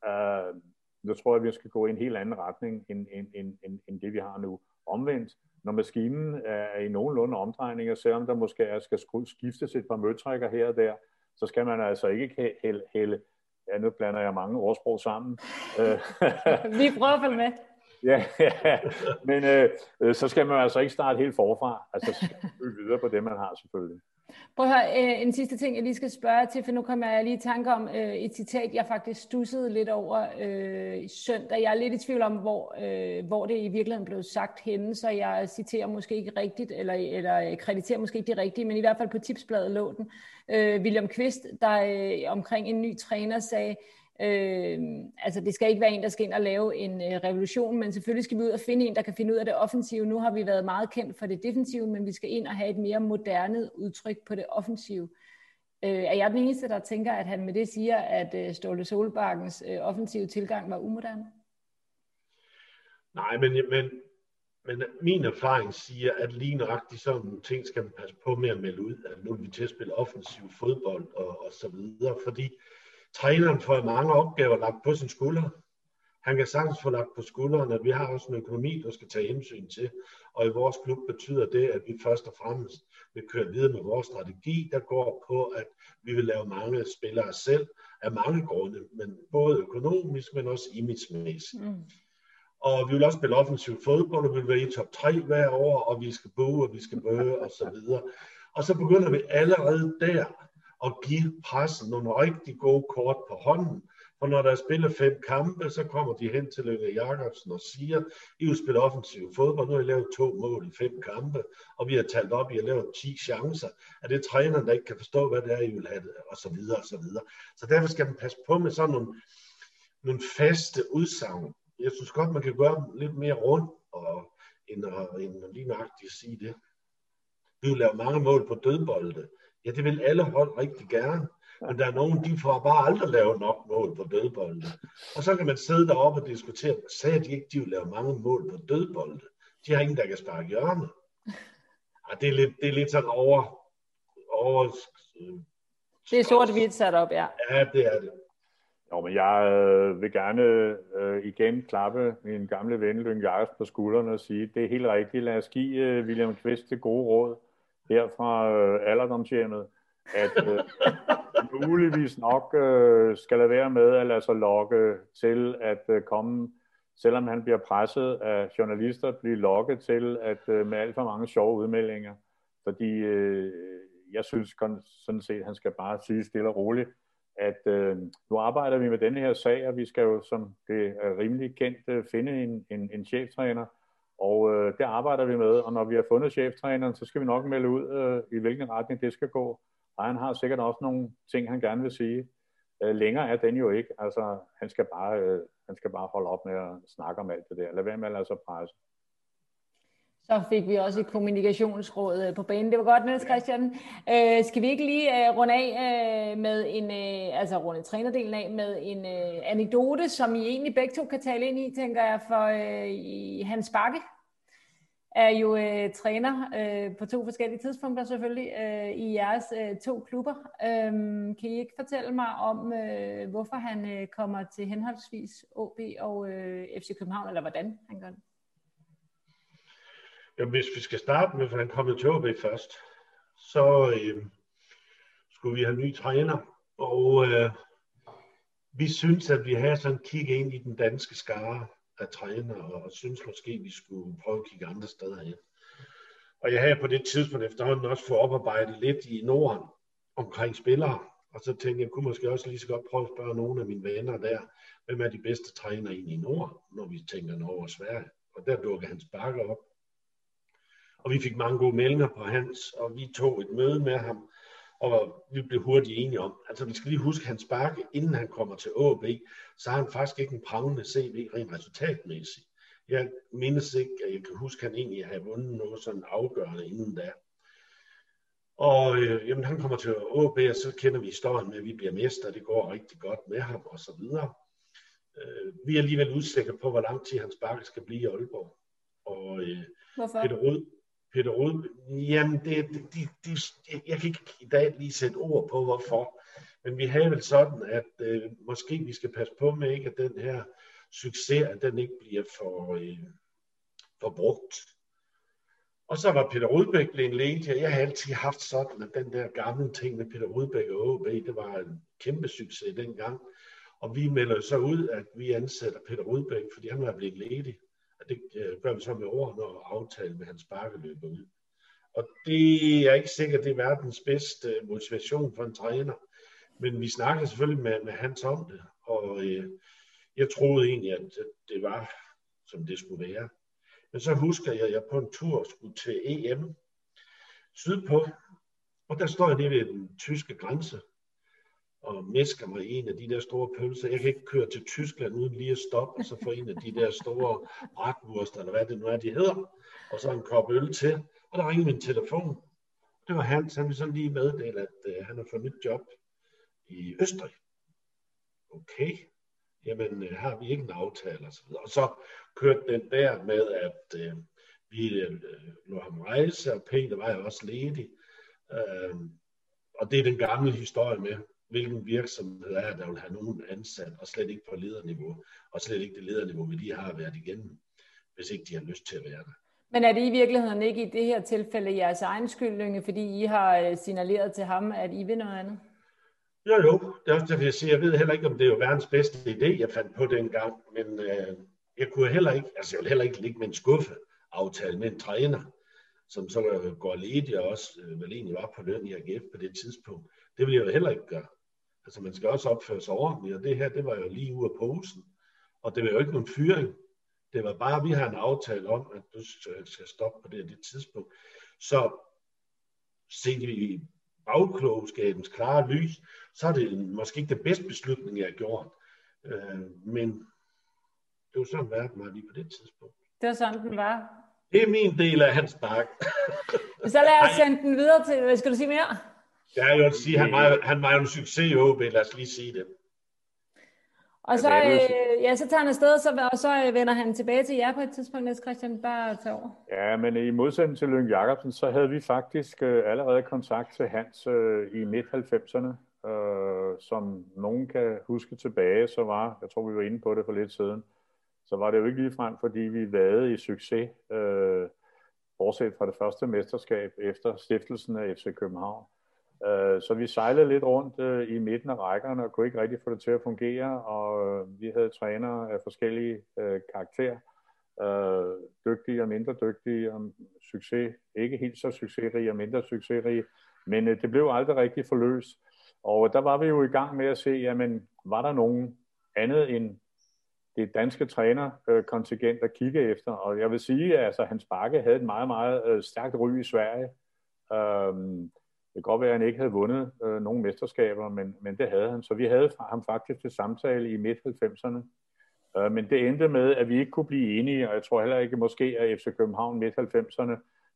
uh, nu tror jeg, at vi skal gå i en helt anden retning, end, end, end, end, end det vi har nu. Omvendt, når maskinen er i nogenlunde omdrejninger, selvom der måske er, skal skiftes et par møtrækker her og der, så skal man altså ikke hælde, hælde ja, nu blander jeg mange ordsprog sammen. vi prøver at følge med. ja, ja, men øh, så skal man altså ikke starte helt forfra. Altså, så skal man videre på det, man har selvfølgelig. Prøv at høre, øh, en sidste ting, jeg lige skal spørge til, for nu kommer jeg lige i tanke om øh, et citat, jeg faktisk stussede lidt over øh, i søndag. Jeg er lidt i tvivl om, hvor, øh, hvor det i virkeligheden blev sagt henne, så jeg citerer måske ikke rigtigt, eller, eller øh, krediterer måske ikke det rigtige, men i hvert fald på tipsbladet lå den. Øh, William Kvist, der øh, omkring en ny træner sagde, Øh, altså det skal ikke være en, der skal ind og lave en øh, revolution, men selvfølgelig skal vi ud og finde en, der kan finde ud af det offensive. Nu har vi været meget kendt for det defensive, men vi skal ind og have et mere moderne udtryk på det offensive. Øh, er jeg den eneste, der tænker, at han med det siger, at øh, Ståle Solbakkens øh, offensive tilgang var umoderne? Nej, men, men, men min erfaring siger, at lige nøjagtigt sådan nogle ting skal man passe på med at melde ud, at nu er vi til at spille offensiv fodbold og, og så videre, fordi Træneren får mange opgaver lagt på sin skulder. Han kan sagtens få lagt på skulderen, at vi har også en økonomi, der skal tage hensyn til. Og i vores klub betyder det, at vi først og fremmest vil køre videre med vores strategi, der går på, at vi vil lave mange spillere selv, af mange grunde, men både økonomisk, men også imagemæssigt. Mm. Og vi vil også spille offensiv fodbold, og vi vil være i top 3 hver år, og vi skal bo, og vi skal bøge, og så videre. Og så begynder vi allerede der og give pressen nogle rigtig gode kort på hånden. For når der er spillet fem kampe, så kommer de hen til Løkke Jacobsen og siger, I vil spille offensiv fodbold, nu har I lavet to mål i fem kampe, og vi har talt op, I har lavet 10 chancer. Er det træneren, der ikke kan forstå, hvad det er, I vil have det, og så videre, og så videre. Så derfor skal man passe på med sådan nogle, nogle faste udsagn. Jeg synes godt, man kan gøre lidt mere rundt, og, end, og, end lige nøjagtigt at sige det. Vi vil lave mange mål på dødbolde. Ja, det vil alle hold rigtig gerne. Men der er nogen, de får bare aldrig lavet nok mål på dødbolde. Og så kan man sidde deroppe og diskutere, sagde de ikke, de vil lave mange mål på dødbolde? De har ingen, der kan sparke hjørne. Ja, det, er lidt, det er lidt sådan over... over det er sort hvidt sat op, ja. Ja, det er det. Jo, men jeg øh, vil gerne øh, igen klappe min gamle ven Lyng Jacobs på skuldrene og sige, det er helt rigtigt. Lad os give øh, William Kvist det gode råd her fra øh, alderdomshjemmet, at øh, muligvis nok øh, skal lade være med at lade sig lokke til at øh, komme, selvom han bliver presset af journalister, blive lokket til at øh, med alt for mange sjove udmeldinger. Fordi øh, jeg synes sådan set, han skal bare sige stille og roligt, at øh, nu arbejder vi med denne her sag, og vi skal jo, som det er rimelig kendt, øh, finde en, en, en cheftræner, og øh, det arbejder vi med, og når vi har fundet cheftræneren, så skal vi nok melde ud, øh, i hvilken retning det skal gå. Og han har sikkert også nogle ting, han gerne vil sige. Øh, længere er den jo ikke. Altså, han skal, bare, øh, han skal bare holde op med at snakke om alt det der. Lad være med at lade sig presse. Så fik vi også et kommunikationsråd øh, på banen. Det var godt, Niels Christian. Øh, skal vi ikke lige uh, runde af uh, med en, uh, altså runde trænerdelen af med en uh, anekdote, som I egentlig begge to kan tale ind i, tænker jeg, for uh, i Hans Bakke er jo uh, træner uh, på to forskellige tidspunkter selvfølgelig uh, i jeres uh, to klubber. Um, kan I ikke fortælle mig om, uh, hvorfor han uh, kommer til henholdsvis OB og uh, FC København, eller hvordan han gør det? Jamen, hvis vi skal starte med, hvordan kom til OB først, så øh, skulle vi have en ny træner, og øh, vi synes, at vi har sådan kigget ind i den danske skare af trænere, og synes måske, at vi skulle prøve at kigge andre steder hen. Og jeg havde på det tidspunkt efterhånden også fået oparbejdet lidt i Norden omkring spillere, og så tænkte jeg, jeg kunne måske også lige så godt prøve at spørge nogle af mine venner der, hvem er de bedste trænere egentlig i Norden, når vi tænker Norge og Sverige. Og der dukker hans Bakker op. Og vi fik mange gode meldinger på hans, og vi tog et møde med ham, og vi blev hurtigt enige om, altså vi skal lige huske hans bakke, inden han kommer til AB, så har han faktisk ikke en prangende CV rent resultatmæssigt. Jeg mindes ikke, at jeg kan huske, at han egentlig har vundet noget sådan afgørende inden da. Og øh, jamen, han kommer til AB, og så kender vi historien med, at vi bliver mester, det går rigtig godt med ham, og så videre. Øh, vi er alligevel usikre på, hvor lang tid hans bakke skal blive i Aalborg. Og øh, Hvorfor? Peter Rød, Peter Rud, jamen det, de, de, jeg kan ikke i dag lige sætte ord på, hvorfor. Men vi har vel sådan, at øh, måske vi skal passe på med ikke, at den her succes, at den ikke bliver for, øh, for brugt. Og så var Peter Rudbæk blevet ledt. Jeg har altid haft sådan, at den der gamle ting med Peter Rudbæk og OB, det var en kæmpe succes dengang. Og vi melder så ud, at vi ansætter Peter Rudbæk, fordi han var blevet ledig. Det øh, gør vi så med ordene og aftale med hans sparkeløber ud. Og det er ikke sikkert, det er verdens bedste øh, motivation for en træner. Men vi snakkede selvfølgelig med, med Hans om det, og øh, jeg troede egentlig, at det var, som det skulle være. Men så husker jeg, at jeg på en tur skulle til EM sydpå, og der står jeg lige ved den tyske grænse, og Mesker mig en af de der store pølser. Jeg kan ikke køre til Tyskland uden lige at stoppe, og så få en af de der store bratwurst, eller hvad det nu er, de hedder, og så en kop øl til. Og der ringede min telefon. Det var Hans, han ville sådan lige meddele, at uh, han har fået nyt job i Østrig. Okay, jamen uh, har vi ikke en aftale og så videre. Og så kørte den der med, at uh, vi uh, lå ham rejse, og Peter var jo også ledig. Uh, og det er den gamle historie med, hvilken virksomhed er, der vil have nogen ansat, og slet ikke på lederniveau, og slet ikke det lederniveau, vi lige har været igennem, hvis ikke de har lyst til at være der. Men er det i virkeligheden ikke i det her tilfælde jeres egen skyld, fordi I har signaleret til ham, at I vil noget andet? Jo, jo. Det er også derfor, jeg siger, jeg ved heller ikke, om det er verdens bedste idé, jeg fandt på dengang, men øh, jeg kunne heller ikke, altså jeg ville heller ikke ligge med en skuffe aftale med en træner, som så går ledig og også øh, vel egentlig var på løn i AGF på det tidspunkt. Det ville jeg jo heller ikke gøre. Altså man skal også opføre sig ordentligt, og det her, det var jo lige ude af posen. Og det var jo ikke nogen fyring. Det var bare, at vi har en aftale om, at du skal stoppe på det, det tidspunkt. Så set i bagklogskabens klare lys, så er det måske ikke den bedste beslutning, jeg har gjort. Øh, men det var sådan, verden var lige på det tidspunkt. Det var sådan, den var. Det er min del af hans bakke. så lad os sende den videre til, skal du sige mere? Ja, jeg vil sige, han var, han var jo en succes i OB, lad os lige sige det. Og så, øh, ja, så tager han afsted, og så, og så vender han tilbage til jer på et tidspunkt, Niels Christian, bare tage over. Ja, men i modsætning til Lyng Jacobsen, så havde vi faktisk øh, allerede kontakt til Hans øh, i midt-90'erne. Øh, som nogen kan huske tilbage, så var, jeg tror vi var inde på det for lidt siden, så var det jo ikke ligefrem, fordi vi vade i succes, øh, bortset fra det første mesterskab efter stiftelsen af FC København. Øh, så vi sejlede lidt rundt øh, i midten af rækkerne og kunne ikke rigtig få det til at fungere, og øh, vi havde trænere af forskellige øh, karakterer, øh, dygtige og mindre dygtige, og succes, ikke helt så succesrige og mindre succesrige, men øh, det blev aldrig rigtig forløst. Og der var vi jo i gang med at se, jamen, var der nogen andet end det danske trænerkontingent at kigge efter. Og jeg vil sige, at altså, Hans Bakke havde et meget, meget stærkt ry i Sverige. Øhm, kan godt være, at han ikke havde vundet øh, nogen mesterskaber, men, men det havde han. Så vi havde ham faktisk til samtale i midt-90'erne. Øh, men det endte med, at vi ikke kunne blive enige, og jeg tror heller ikke måske, at FC København midt 90'erne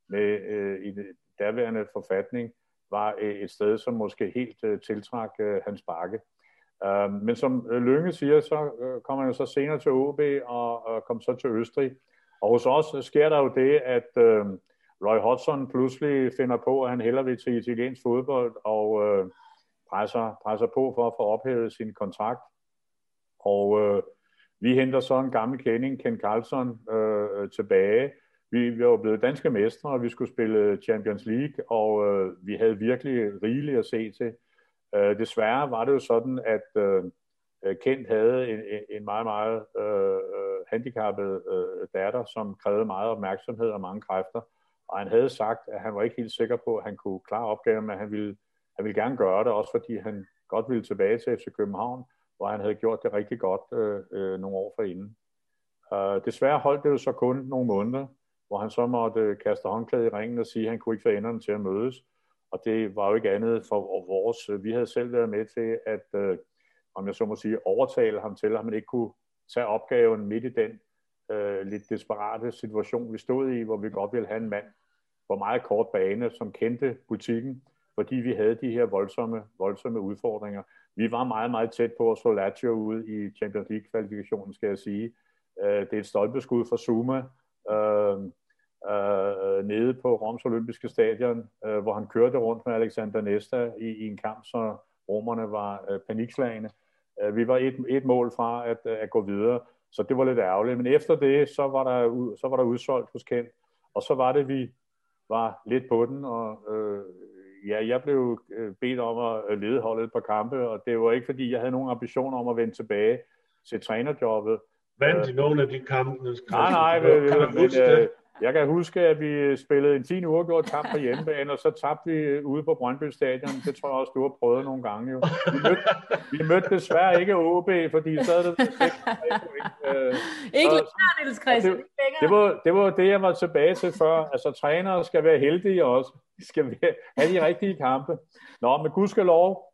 med øh, i det daværende forfatning var øh, et sted, som måske helt øh, tiltrak øh, hans bakke. Øh, men som øh, Lønge siger, så øh, kom han jo så senere til OB og, og kom så til Østrig. Og hos os øh, sker der jo det, at øh, Roy Hodgson pludselig finder på, at han heller vil til italiensk fodbold og øh, presser, presser på for at få ophævet sin kontrakt. Og øh, vi henter så en gammel kending, Ken Carlson, øh, tilbage. Vi, vi var blevet danske mestre, og vi skulle spille Champions League, og øh, vi havde virkelig rigeligt at se til. Øh, desværre var det jo sådan, at øh, øh Kent havde en, en meget, meget øh, øh, handicappet øh, datter, som krævede meget opmærksomhed og mange kræfter. Og han havde sagt, at han var ikke helt sikker på, at han kunne klare opgaven, men han ville, han ville gerne gøre det, også fordi han godt ville tilbage til FC København, hvor han havde gjort det rigtig godt øh, øh, nogle år forinden. Øh, desværre holdt det jo så kun nogle måneder, hvor han så måtte øh, kaste håndklædet i ringen og sige, at han kunne ikke få enderne til at mødes. Og det var jo ikke andet for vores. Øh, vi havde selv været med til at, øh, om jeg så må sige, overtale ham til, at man ikke kunne tage opgaven midt i den øh, lidt desperate situation, vi stod i, hvor vi godt ville have en mand på meget kort bane, som kendte butikken, fordi vi havde de her voldsomme, voldsomme udfordringer. Vi var meget, meget tæt på at slå Lazio ud i Champions League-kvalifikationen, skal jeg sige. Øh, det er et stolpeskud fra Zuma, øh, øh, nede på Roms Olympiske Stadion, øh, hvor han kørte rundt med Alexander Nesta i, i en kamp, så romerne var øh, panikslagende. Øh, vi var et, et mål fra at, øh, at gå videre, så det var lidt ærgerligt. Men efter det, så var der, så var der udsolgt hos Kent, og så var det, vi var lidt på den, og øh, ja, jeg blev øh, bedt om at lede holdet på kampe, og det var ikke, fordi jeg havde nogen ambitioner om at vende tilbage til trænerjobbet. Vandt i nogle af de kampe? Nej, nej, men, men, øh, jeg kan huske, at vi spillede en fin uafgjort kamp på hjemmebane, og så tabte vi ude på Brøndby Stadion. Det tror jeg også, du har prøvet nogle gange. Jo. Vi, mødte, vi mødte desværre ikke OB, fordi så havde det øh, Ikke længere, Niels Christian. Det, det, var, det var det, jeg var tilbage til før. Altså, trænere skal være heldige også. De skal være, have de rigtige kampe. Nå, med gudskelov,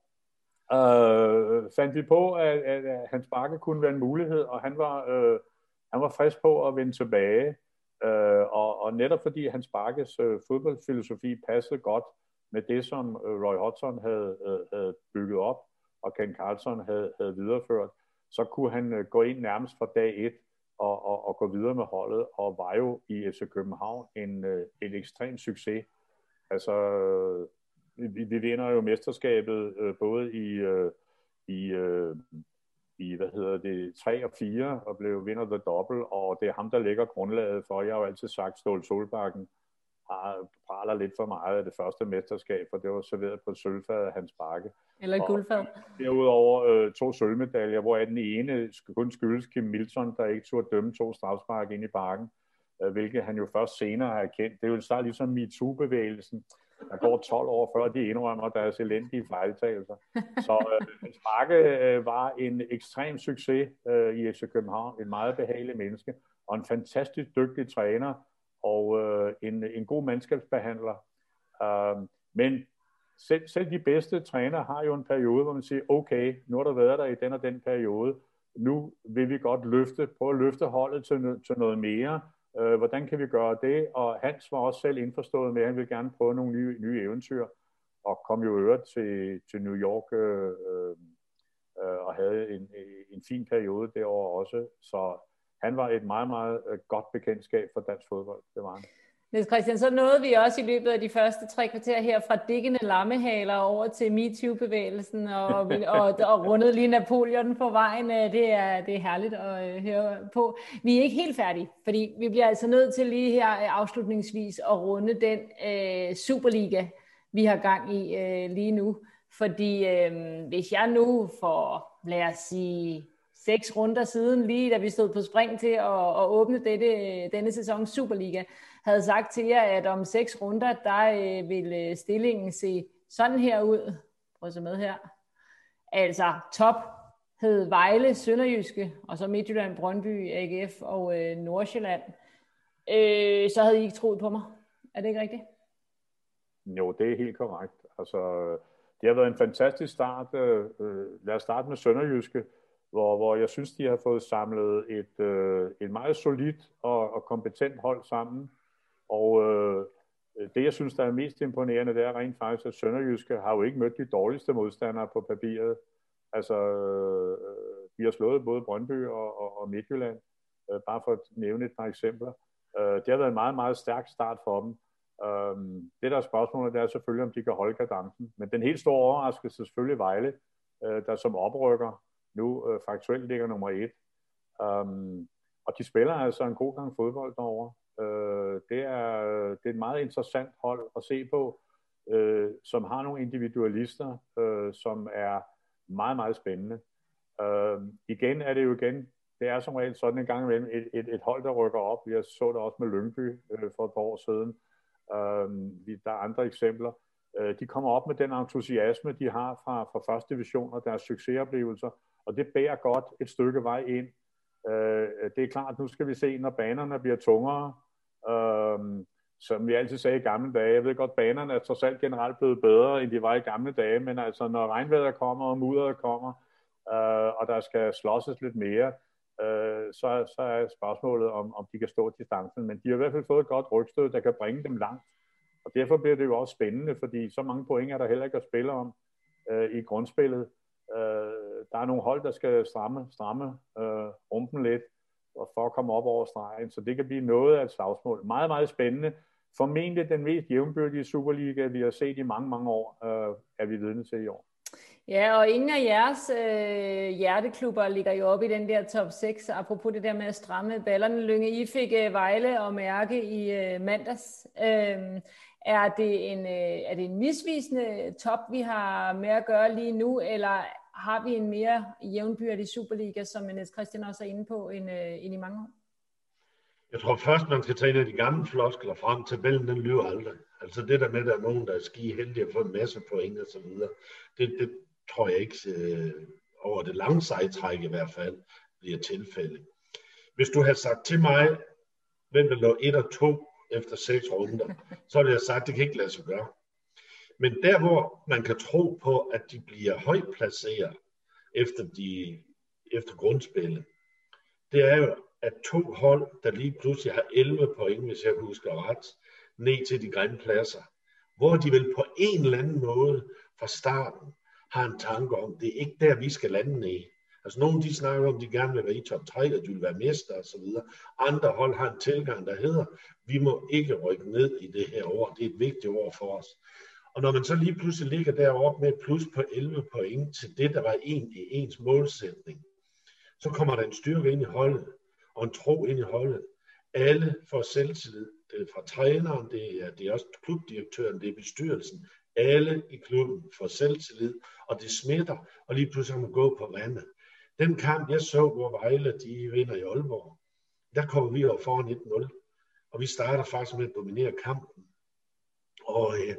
øh, fandt vi på, at, at, at hans bakke kunne være en mulighed, og han var, øh, han var frisk på at vende tilbage. Øh, og, og netop fordi hans Bakkes øh, fodboldfilosofi passede godt med det, som øh, Roy Hodgson havde, øh, havde bygget op, og Ken Carlson havde, havde videreført, så kunne han øh, gå ind nærmest fra dag et og, og, og gå videre med holdet, og var jo i FC København en, øh, en ekstrem succes. Altså, øh, vi, vi vinder jo mesterskabet øh, både i, øh, i øh, i, hvad hedder det, 3 og 4, og blev vinder the double, og det er ham, der lægger grundlaget for, jeg har jo altid sagt, Ståle Solbakken har, praler lidt for meget af det første mesterskab, for det var serveret på sølvfad af hans bakke. Eller guldfad. Derudover øh, to sølvmedaljer, hvor den ene kun skyldes Kim Milton, der ikke turde dømme to strafspark ind i bakken, øh, hvilket han jo først senere har erkendt. Det er jo snart ligesom MeToo-bevægelsen. Der går 12 år før de indrømmer deres elendige fejltagelser. Så øh, Sparke øh, var en ekstrem succes øh, i FC København. En meget behagelig menneske og en fantastisk dygtig træner og øh, en, en god mandskabsbehandler. Øh, men selv, selv de bedste træner har jo en periode, hvor man siger, okay, nu har du været der i den og den periode. Nu vil vi godt løfte, prøve at løfte holdet til, til noget mere Øh, hvordan kan vi gøre det? Og Hans var også selv indforstået med, at han ville gerne prøve nogle nye, nye eventyr, og kom jo øvrigt til, til New York øh, øh, øh, og havde en, en fin periode derovre også. Så han var et meget, meget øh, godt bekendtskab for dansk fodbold. Det var han. Niels Christian, så nåede vi også i løbet af de første tre kvarter her fra diggende lammehaler over til MeToo-bevægelsen og, og, og rundet lige Napoleon på vejen. Øh, det er, det er herligt at øh, høre på. Vi er ikke helt færdige, fordi vi bliver altså nødt til lige her øh, afslutningsvis at runde den øh, Superliga, vi har gang i øh, lige nu. Fordi øh, hvis jeg nu får, lad os sige, seks runder siden, lige da vi stod på spring til at, at åbne dette, denne sæson Superliga, havde sagt til jer, at om seks runder, der øh, vil øh, stillingen se sådan her ud. Prøv at se med her. Altså top hed Vejle, Sønderjyske, og så Midtjylland, Brøndby, AGF og øh, Nordsjælland. Øh, så havde I ikke troet på mig. Er det ikke rigtigt? Jo, det er helt korrekt. Altså, det har været en fantastisk start. Øh, øh lad os starte med Sønderjyske hvor, hvor jeg synes, de har fået samlet et, øh, et meget solidt og, og kompetent hold sammen. Og øh, det, jeg synes, der er mest imponerende, det er rent faktisk, at Sønderjyske har jo ikke mødt de dårligste modstandere på papiret. Altså, øh, de har slået både Brøndby og, og, og Midtjylland, øh, bare for at nævne et par eksempler. Øh, det har været en meget, meget stærk start for dem. Øh, det, der er spørgsmålet, det er selvfølgelig, om de kan holde kadencen. Men den helt store overraskelse er selvfølgelig Vejle, øh, der som oprykker nu øh, faktuelt ligger nummer et. Um, og de spiller altså en god gang fodbold derovre. Øh, det, er, det er et meget interessant hold at se på, øh, som har nogle individualister, øh, som er meget, meget spændende. Øh, igen er det jo igen, det er som regel sådan en gang imellem et, et, et hold, der rykker op. Vi så det også med Lyngby øh, for et par år siden. Øh, der er andre eksempler. Øh, de kommer op med den entusiasme, de har fra, fra første division og deres succesoplevelser, og det bærer godt et stykke vej ind. Øh, det er klart, nu skal vi se, når banerne bliver tungere, øh, som vi altid sagde i gamle dage. Jeg ved godt, banerne er trods alt generelt blevet bedre, end de var i gamle dage, men altså når regnvejret kommer og mudderet kommer, øh, og der skal slåsses lidt mere, øh, så, så er spørgsmålet, om, om de kan stå distancen. Men de har i hvert fald fået et godt rygstød, der kan bringe dem langt. Og derfor bliver det jo også spændende, fordi så mange point er der heller ikke at spille om øh, i grundspillet. Øh, der er nogle hold, der skal stramme, stramme øh, rumpen lidt, og for at komme op over stregen, så det kan blive noget af et slagsmål. Meget, meget spændende. Formentlig den mest jævnbyrdige Superliga, vi har set i mange, mange år, øh, er vi vidne til i år. Ja, og ingen af jeres øh, hjerteklubber ligger jo oppe i den der top 6, apropos det der med at stramme ballerne. Lynge, I fik øh, Vejle og Mærke i øh, mandags. Øh, er, det en, øh, er det en misvisende top, vi har med at gøre lige nu, eller har vi en mere jævnbyrdig Superliga, som Niels Christian også er inde på, end, øh, end i mange år? Jeg tror først, man skal tage en af de gamle floskler frem. Tabellen, den lyver aldrig. Altså det der med, at der er nogen, der er ski heldige at få en masse point og så videre, det, det tror jeg ikke øh, over det lange sejtræk i hvert fald bliver tilfælde. Hvis du havde sagt til mig, hvem der lå 1 og 2 efter seks runder, så ville jeg sagt, at det kan ikke lade sig gøre. Men der, hvor man kan tro på, at de bliver højt placeret efter, de, efter grundspillet, det er jo, at to hold, der lige pludselig har 11 point, hvis jeg husker ret, ned til de grimme pladser, hvor de vil på en eller anden måde fra starten har en tanke om, det er ikke der, vi skal lande ned. Altså nogle de snakker om, at de gerne vil være i top 3, og de vil være mester og så videre. Andre hold har en tilgang, der hedder, vi må ikke rykke ned i det her år. Det er et vigtigt år for os. Og når man så lige pludselig ligger deroppe med et plus på 11 point til det, der var egentlig ens målsætning, så kommer der en styrke ind i holdet, og en tro ind i holdet. Alle får selvtillid. Det er fra træneren, det er, det er også klubdirektøren, det er bestyrelsen. Alle i klubben får selvtillid, og det smitter, og lige pludselig kan man gå på vandet. Den kamp, jeg så, hvor Vejle de vinder i Aalborg, der kommer vi over foran 1-0, og vi starter faktisk med at dominere kampen. Og øh,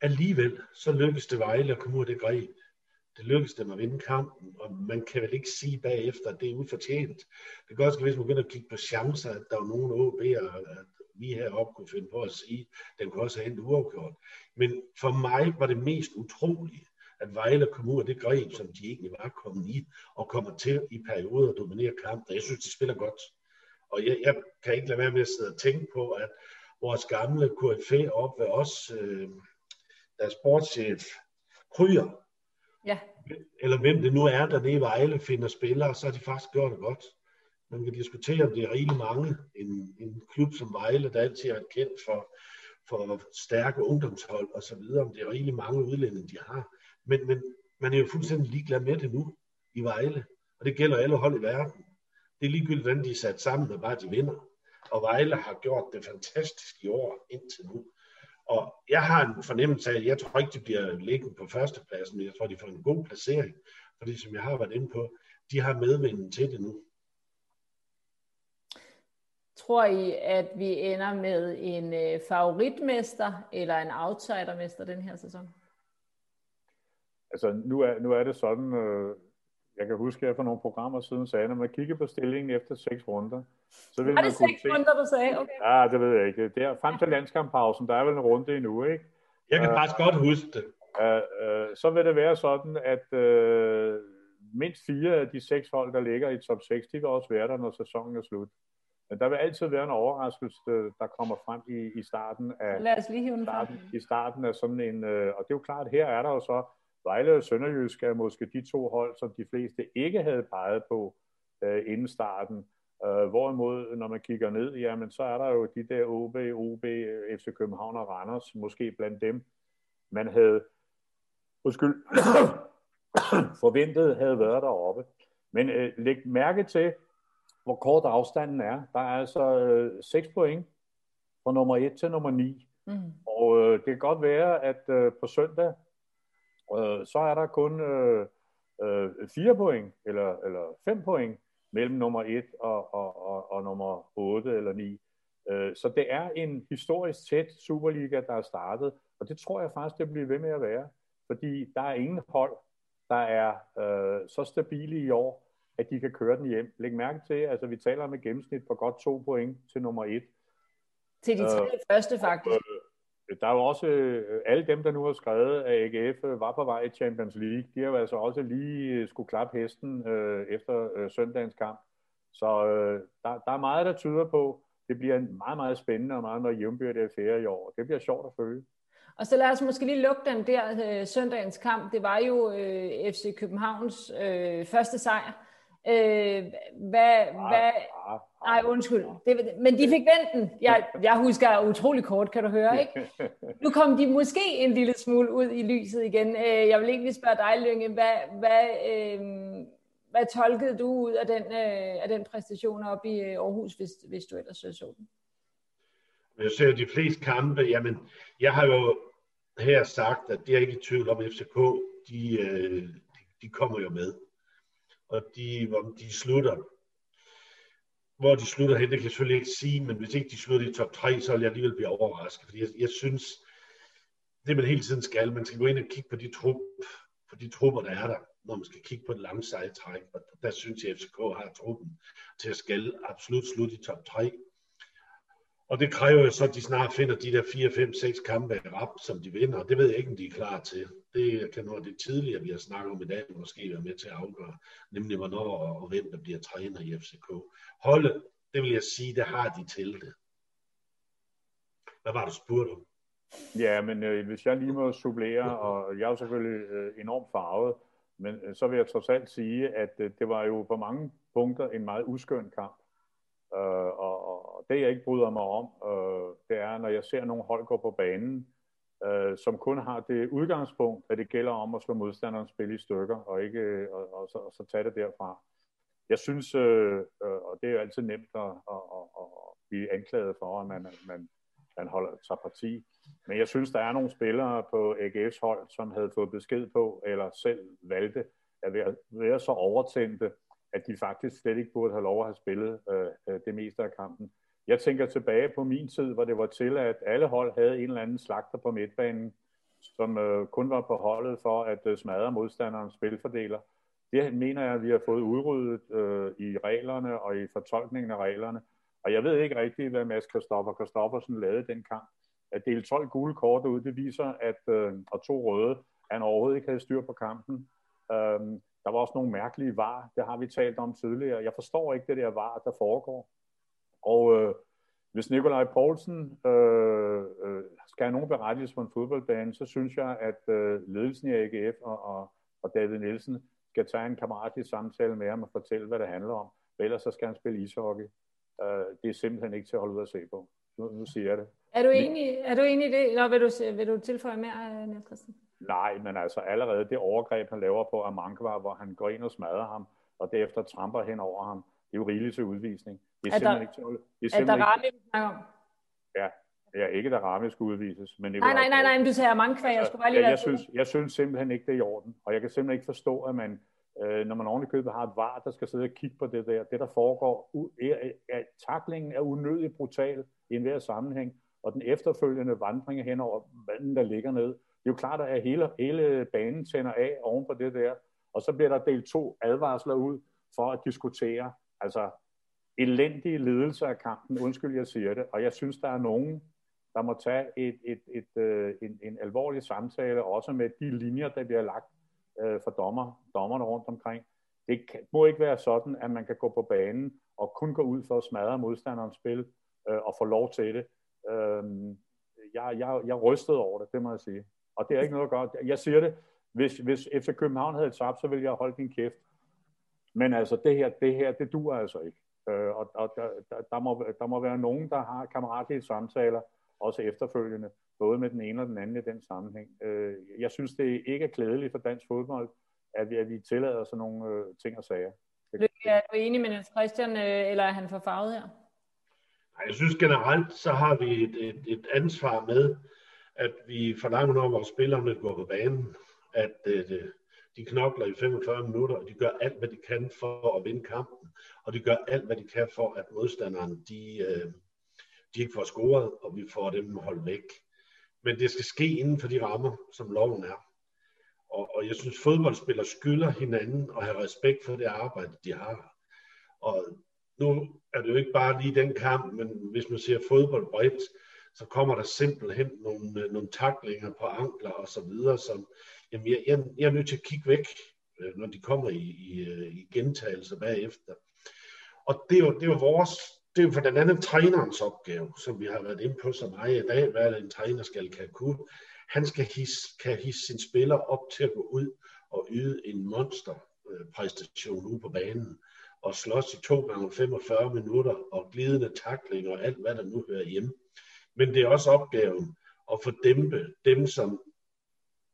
alligevel så lykkedes det Vejle at komme ud af det greb. Det lykkedes dem at vinde kampen, og man kan vel ikke sige bagefter, at det er ufortjent. Det kan også, hvis man begynder at kigge på chancer, at der var nogen OB'er, at vi heroppe kunne finde på at sige, at den kunne også have endt uafgjort. Men for mig var det mest utrolige, at Vejle kom ud af det greb, som de egentlig var kommet i, og kommer til i perioder at dominere kampen. Jeg synes, de spiller godt. Og jeg, jeg kan ikke lade være med at sidde og tænke på, at vores gamle KFA op ved os, øh, der sportschef, Kryer, ja. eller hvem det nu er, der nede i Vejle finder spillere, så har de faktisk gjort det godt. Man kan diskutere, om det er rigtig mange. En, en klub som Vejle, der altid er kendt for, for stærke ungdomshold og så videre, om det er rigtig mange udlændinge, de har. Men, men man er jo fuldstændig ligeglad med det nu i Vejle, og det gælder alle hold i verden. Det er ligegyldigt, hvordan de er sat sammen, og bare de vinder. Og Vejle har gjort det fantastisk i år indtil nu. Og jeg har en fornemmelse af, at jeg tror ikke, de bliver liggende på førstepladsen, men jeg tror, de får en god placering. Fordi som jeg har været inde på, de har medvinden til det nu. Tror I, at vi ender med en øh, favoritmester eller en outsidermester den her sæson? Altså, nu er, nu er det sådan, øh, jeg kan huske, at jeg for nogle programmer siden sagde, når man kigger på stillingen efter seks runder, så vil man det seks se... runder, du sagde? Okay. Ja, det ved jeg ikke. Det er frem til landskamppausen, der er vel en runde endnu, ikke? Jeg kan uh, faktisk godt huske det. Uh, uh, så vil det være sådan, at uh, mindst fire af de seks hold, der ligger i top 6, de vil også være der, når sæsonen er slut. Men der vil altid være en overraskelse, der kommer frem i, i starten af Lad os lige hive den starten, i starten af sådan en, øh, og det er jo klart, her er der jo så, Vejle og Sønderjysk er måske de to hold, som de fleste ikke havde peget på øh, inden starten. Øh, hvorimod, når man kigger ned, jamen så er der jo de der OB, OB, FC København og Randers, måske blandt dem, man havde, undskyld, forventet havde været deroppe. Men øh, læg mærke til, hvor kort afstanden er. Der er altså øh, 6 point fra nummer 1 til nummer 9. Mm. Og øh, det kan godt være, at øh, på søndag, øh, så er der kun øh, øh, 4 point, eller, eller 5 point, mellem nummer 1 og, og, og, og nummer 8 eller 9. Øh, så det er en historisk tæt Superliga, der er startet, og det tror jeg faktisk, det bliver ved med at være. Fordi der er ingen hold, der er øh, så stabile i år, at de kan køre den hjem. Læg mærke til, altså vi taler om et gennemsnit på godt to point til nummer et. Til de tre Øh, første, faktisk. Der er jo også øh, alle dem, der nu har skrevet, at AGF øh, var på vej i Champions League. De har jo altså også lige øh, skulle klappe hesten øh, efter øh, søndagens kamp. Så øh, der, der er meget, der tyder på, det bliver en meget, meget spændende og meget, meget jævnbyrdig affære i år. Det bliver sjovt at følge. Og så lad os måske lige lukke den der øh, søndagens kamp. Det var jo øh, FC Københavns øh, første sejr. Øh, hvad, hvad, Ah, nej, undskyld. Det, men de fik vendt den. Jeg, jeg husker utrolig kort, kan du høre, ikke? Nu kom de måske en lille smule ud i lyset igen. Øh, jeg vil egentlig spørge dig, Lønge, hvad, hvad, øh, hvad tolkede du ud af den, øh, af den præstation op i øh, Aarhus, hvis, hvis du ellers øh, så den? Jeg ser de fleste kampe, jamen, jeg har jo her sagt, at det er ikke i tvivl om, FCK, de, øh, de, kommer jo med. Og de, om de slutter, hvor de slutter hen, det kan jeg selvfølgelig ikke sige, men hvis ikke de slutter i top 3, så vil jeg alligevel blive overrasket, fordi jeg, jeg synes, det man hele tiden skal, man skal gå ind og kigge på de, trup, på de trupper, der er der, når man skal kigge på det lange seje træk, og der synes jeg, at FCK har truppen til at skal absolut slutte i top 3. Og det kræver jo så, at de snart finder de der 4, 5, 6 kampe i rap, som de vinder. Det ved jeg ikke, om de er klar til. Det kan noget af det tidligere, vi har snakket om i dag, måske være med til at afgøre, nemlig hvornår og hvem der bliver træner i FCK. Holdet, det vil jeg sige, det har de til det. Hvad var du spurgt om? Ja, men øh, hvis jeg lige må supplere, og jeg er jo selvfølgelig øh, enormt farvet, men øh, så vil jeg trods alt sige, at øh, det var jo på mange punkter en meget uskøn kamp. Øh, og, og det jeg ikke bryder mig om, øh, det er, når jeg ser nogle hold gå på banen, øh, som kun har det udgangspunkt, at det gælder om at slå modstanderen spil i stykker, og, ikke, øh, og, og, så, og så tage det derfra. Jeg synes, øh, øh, og det er jo altid nemt at, at, at, at blive anklaget for, at man, man, man holder sig parti. Men jeg synes, der er nogle spillere på AGF's hold, som havde fået besked på, eller selv valgte at være, være så overtændte, at de faktisk slet ikke burde have lov at have spillet øh, øh det meste af kampen. Jeg tænker tilbage på min tid, hvor det var til, at alle hold havde en eller anden slagter på midtbanen, som øh, kun var på holdet for at øh, smadre modstanderens spilfordeler. Det mener jeg, at vi har fået udryddet øh, i reglerne og i fortolkningen af reglerne. Og jeg ved ikke rigtigt, hvad Mads Kristoffer Kristoffersen lavede den kamp. At dele 12 gule kort ud, det viser, at, øh, og to røde, han overhovedet ikke havde styr på kampen. Øhm, der var også nogle mærkelige var, det har vi talt om tidligere. Jeg forstår ikke det der var, der foregår. Og øh, hvis Nikolaj Poulsen øh, øh, skal have nogen berettigelse på en fodboldbane, så synes jeg, at øh, ledelsen i AGF og, og, og David Nielsen skal tage en kammeratlig samtale med ham og fortælle, hvad det handler om. Ellers så skal han spille ishockey. Øh, det er simpelthen ikke til at holde ud at se på. Nu, nu siger jeg det. Er du enig, er du enig i det? Nå, vil, du, vil du tilføje mere, Niels Christian? Nej, men altså allerede det overgreb, han laver på Amankwa, hvor han går ind og smadrer ham, og derefter tramper hen over ham, det er jo rigeligt til udvisning. Det er, Er simpelthen der- ikke til. Det er Er der ramme, vi snakker om? ikke, ja, ikke, der ramme skal udvises. Men Nej, nej, nej, nej, men du sagde mange kvæg. Jeg skulle bare lige ja, jeg, synes, jeg synes simpelthen ikke, det er i orden. Og jeg kan simpelthen ikke forstå, at man, øh, når man ordentligt købet har et var, der skal sidde og kigge på det der, det der foregår, er, er, er, taklingen er unødigt brutal i enhver sammenhæng, og den efterfølgende vandring hen over vandet, der ligger ned. Det er jo klart, at hele, hele banen tænder af oven på det der, og så bliver der delt to advarsler ud for at diskutere, altså elendige ledelse af kampen, undskyld, jeg siger det, og jeg synes, der er nogen, der må tage et, et, et, øh, en, en alvorlig samtale, også med de linjer, der bliver lagt øh, for dommer, dommerne rundt omkring. Det kan, må ikke være sådan, at man kan gå på banen og kun gå ud for at smadre modstanderens spil øh, og få lov til det. Øh, jeg, jeg, jeg rystede over det, det må jeg sige. Og det er ikke noget at gøre. Jeg siger det, hvis, hvis FC København havde tabt, så ville jeg holde din kæft. Men altså, det her, det her, det duer altså ikke. Øh, og og der, der, der, må, der må være nogen, der har kammeratlige samtaler, også efterfølgende, både med den ene og den anden i den sammenhæng. Øh, jeg synes, det ikke er klædeligt for dansk fodbold, at vi, at vi tillader sådan nogle øh, ting og sager. Er du enig med Niels Christian, øh, eller er han for farvet her? Jeg synes generelt, så har vi et, et, et ansvar med, at vi forlanger, når vores spillerne går på banen, at øh, de knokler i 45 minutter, og de gør alt, hvad de kan for at vinde kampen, og de gør alt, hvad de kan for, at modstanderen, de, øh, de ikke får scoret, og vi får dem holdt væk. Men det skal ske inden for de rammer, som loven er. Og, og jeg synes, fodboldspillere skylder hinanden at have respekt for det arbejde, de har. Og nu er det jo ikke bare lige den kamp, men hvis man ser fodbold bredt, så kommer der simpelthen nogle, øh, nogle taklinger på ankler og så videre, som jamen jeg, jeg, jeg er nødt til at kigge væk, øh, når de kommer i, i, øh, i gentagelser bagefter. Og det er jo, det er jo vores, det er jo for den anden trænerens opgave, som vi har været inde på så meget i dag, hvad en træner skal kan kunne. Han skal his, kan hisse sin spiller op til at gå ud og yde en monster præstation ude på banen og slås i 2 gange 45 minutter og glidende takling og alt, hvad der nu hører hjemme. Men det er også opgaven at få dæmpe dem, som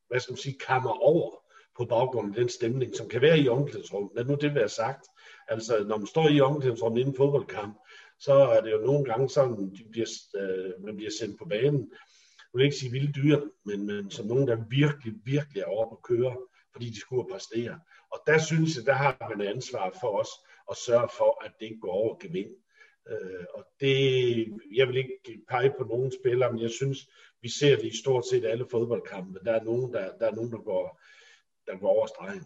hvad skal man sige, kammer over på baggrund af den stemning, som kan være i omklædningsrummet. Lad nu det være sagt. Altså, når man står i omklædningsrummet inden fodboldkamp, så er det jo nogle gange sådan, de bliver, øh, man bliver sendt på banen. Jeg vil ikke sige vilde dyr, men, men som nogen, der virkelig, virkelig er oppe at køre, fordi de skulle præstere. Og der synes jeg, der har man et ansvar for os at sørge for, at det ikke går over gevind. Øh, og det, jeg vil ikke pege på nogen spillere, men jeg synes, vi ser det i stort set alle fodboldkampe. Der er nogen, der, der, er nogen, der, går, der går over stregen.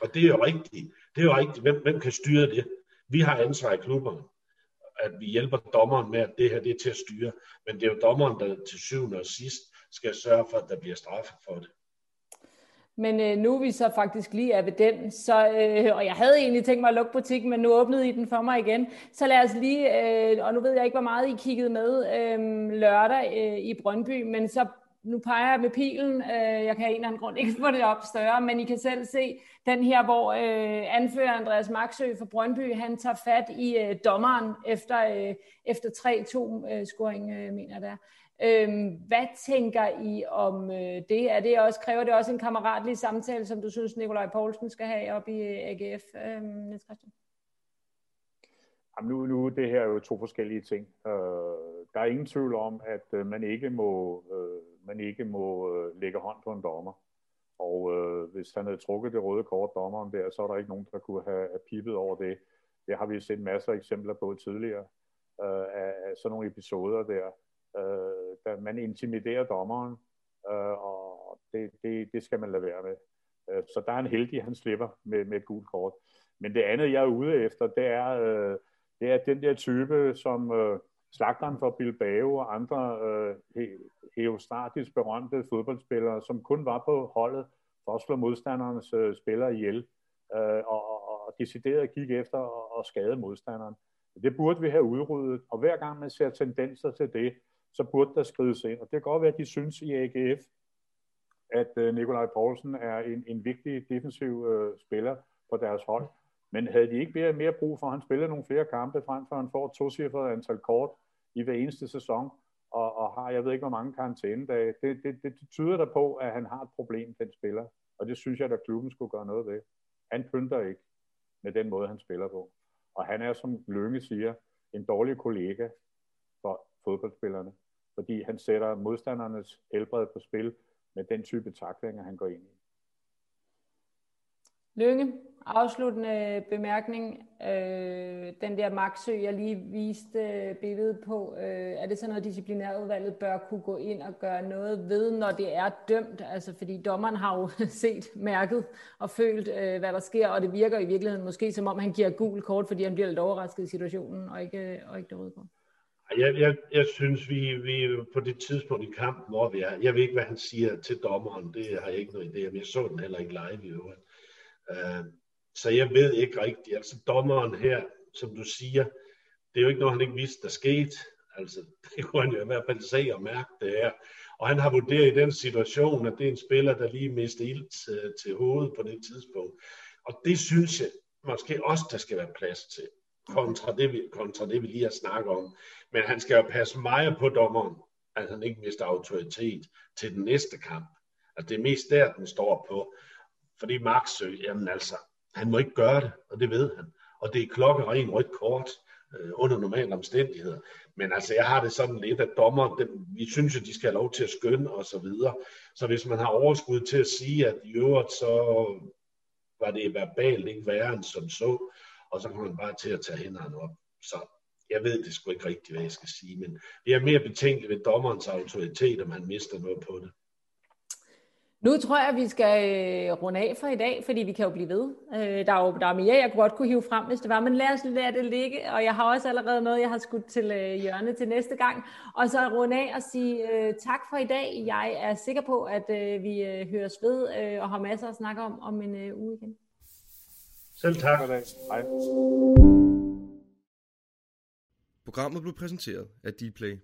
Og det er jo rigtigt. Det er jo rigtigt. Hvem, hvem kan styre det? Vi har ansvar i klubberne, at vi hjælper dommeren med, at det her det er til at styre. Men det er jo dommeren, der til syvende og sidst skal sørge for, at der bliver straffet for det. Men øh, nu er vi så faktisk lige er ved den, så, øh, og jeg havde egentlig tænkt mig at lukke butikken, men nu åbnede I den for mig igen. Så lad os lige, øh, og nu ved jeg ikke, hvor meget I kiggede med øh, lørdag øh, i Brøndby, men så nu peger jeg med pilen, øh, jeg kan af en eller anden grund ikke få det op større, men I kan selv se den her, hvor øh, anfører Andreas Maxø fra Brøndby, han tager fat i øh, dommeren efter, øh, efter 3-2-scoring, øh, øh, mener jeg der. Øhm, hvad tænker I om øh, det? Er det også, kræver det også en kammeratlig samtale, som du synes, Nikolaj Poulsen skal have op i øh, AGF, øhm, Niels Christian? Jamen nu, nu det her er jo to forskellige ting. Øh, der er ingen tvivl om, at øh, man ikke må, øh, man ikke må øh, lægge hånd på en dommer. Og øh, hvis han havde trukket det røde kort dommeren der, så er der ikke nogen, der kunne have, have over det. Det har vi set masser af eksempler på tidligere, øh, af, af sådan nogle episoder der. Øh, der man intimiderer dommeren, øh, og det, det, det skal man lade være med. Øh, så der er en heldig, han slipper med, med et gult kort. Men det andet, jeg er ude efter, det er, øh, det er den der type, som øh, slagteren for Bilbao og andre øh, heostratisk berømte fodboldspillere, som kun var på holdet for at slå modstandernes øh, spillere ihjel, øh, og, og, og decideret kigge efter og, og skade modstanderen. Det burde vi have udryddet, og hver gang man ser tendenser til det, så burde der skrides ind. Og det kan godt være, at de synes i AGF, at øh, Nikolaj Poulsen er en, en vigtig defensiv øh, spiller på deres hold. Men havde de ikke mere, mere brug for, at han spiller nogle flere kampe, frem for at han får to tocifret antal kort i hver eneste sæson, og, og har, jeg ved ikke, hvor mange karantænedage. Det, det, det tyder der på, at han har et problem, den spiller. Og det synes jeg, at klubben skulle gøre noget ved. Han pynter ikke med den måde, han spiller på. Og han er, som Lønge siger, en dårlig kollega fodboldspillerne fordi han sætter modstandernes helbred på spil med den type taklinger, han går ind i. Lønge, afsluttende bemærkning. Øh, den der Maxø, jeg lige viste øh, billedet på, øh, er det sådan noget, disciplinærudvalget bør kunne gå ind og gøre noget ved, når det er dømt? Altså, fordi dommeren har jo set mærket og følt, øh, hvad der sker, og det virker i virkeligheden måske, som om han giver gul kort, fordi han bliver lidt overrasket i situationen, og ikke, øh, og ikke det røde kort. Jeg, jeg, jeg synes, vi, vi på det tidspunkt i kampen, hvor vi er, jeg ved ikke, hvad han siger til dommeren, det har jeg ikke noget idé om. Jeg så den heller ikke live i øvrigt. Uh, Så jeg ved ikke rigtigt. Altså dommeren her, som du siger, det er jo ikke noget, han ikke vidste, der skete. Altså, det kunne han jo i hvert fald se og mærke, det er. Og han har vurderet i den situation, at det er en spiller, der lige mister ild til, øh, til hovedet på det tidspunkt. Og det synes jeg måske også, der skal være plads til, kontra det, vi, kontra det, vi lige har snakket om. Men han skal jo passe meget på dommeren, at han ikke mister autoritet til den næste kamp. Altså det er mest der, den står på. Fordi Max øh, jamen altså, han må ikke gøre det, og det ved han. Og det er klokkeren rødt kort øh, under normale omstændigheder. Men altså, jeg har det sådan lidt, at dommer, dem, vi synes jo, de skal have lov til at skønne og så videre. Så hvis man har overskud til at sige, at i øvrigt så var det verbalt ikke værre end som så, og så kommer man bare til at tage hænderne op. Så jeg ved det sgu ikke rigtigt, hvad jeg skal sige, men vi er mere betænkelige ved dommerens autoritet, om han mister noget på det. Nu tror jeg, at vi skal øh, runde af for i dag, fordi vi kan jo blive ved. Øh, der er jo der er mere, jeg godt kunne hive frem, hvis det var, men lad os lade det ligge. Og jeg har også allerede noget, jeg har skudt til øh, hjørne til næste gang. Og så runde af og sige tak for i dag. Jeg er sikker på, at vi høres ved og har masser at snakke om om en uge igen. Selv tak. Hej. Programmet blev præsenteret af Dplay.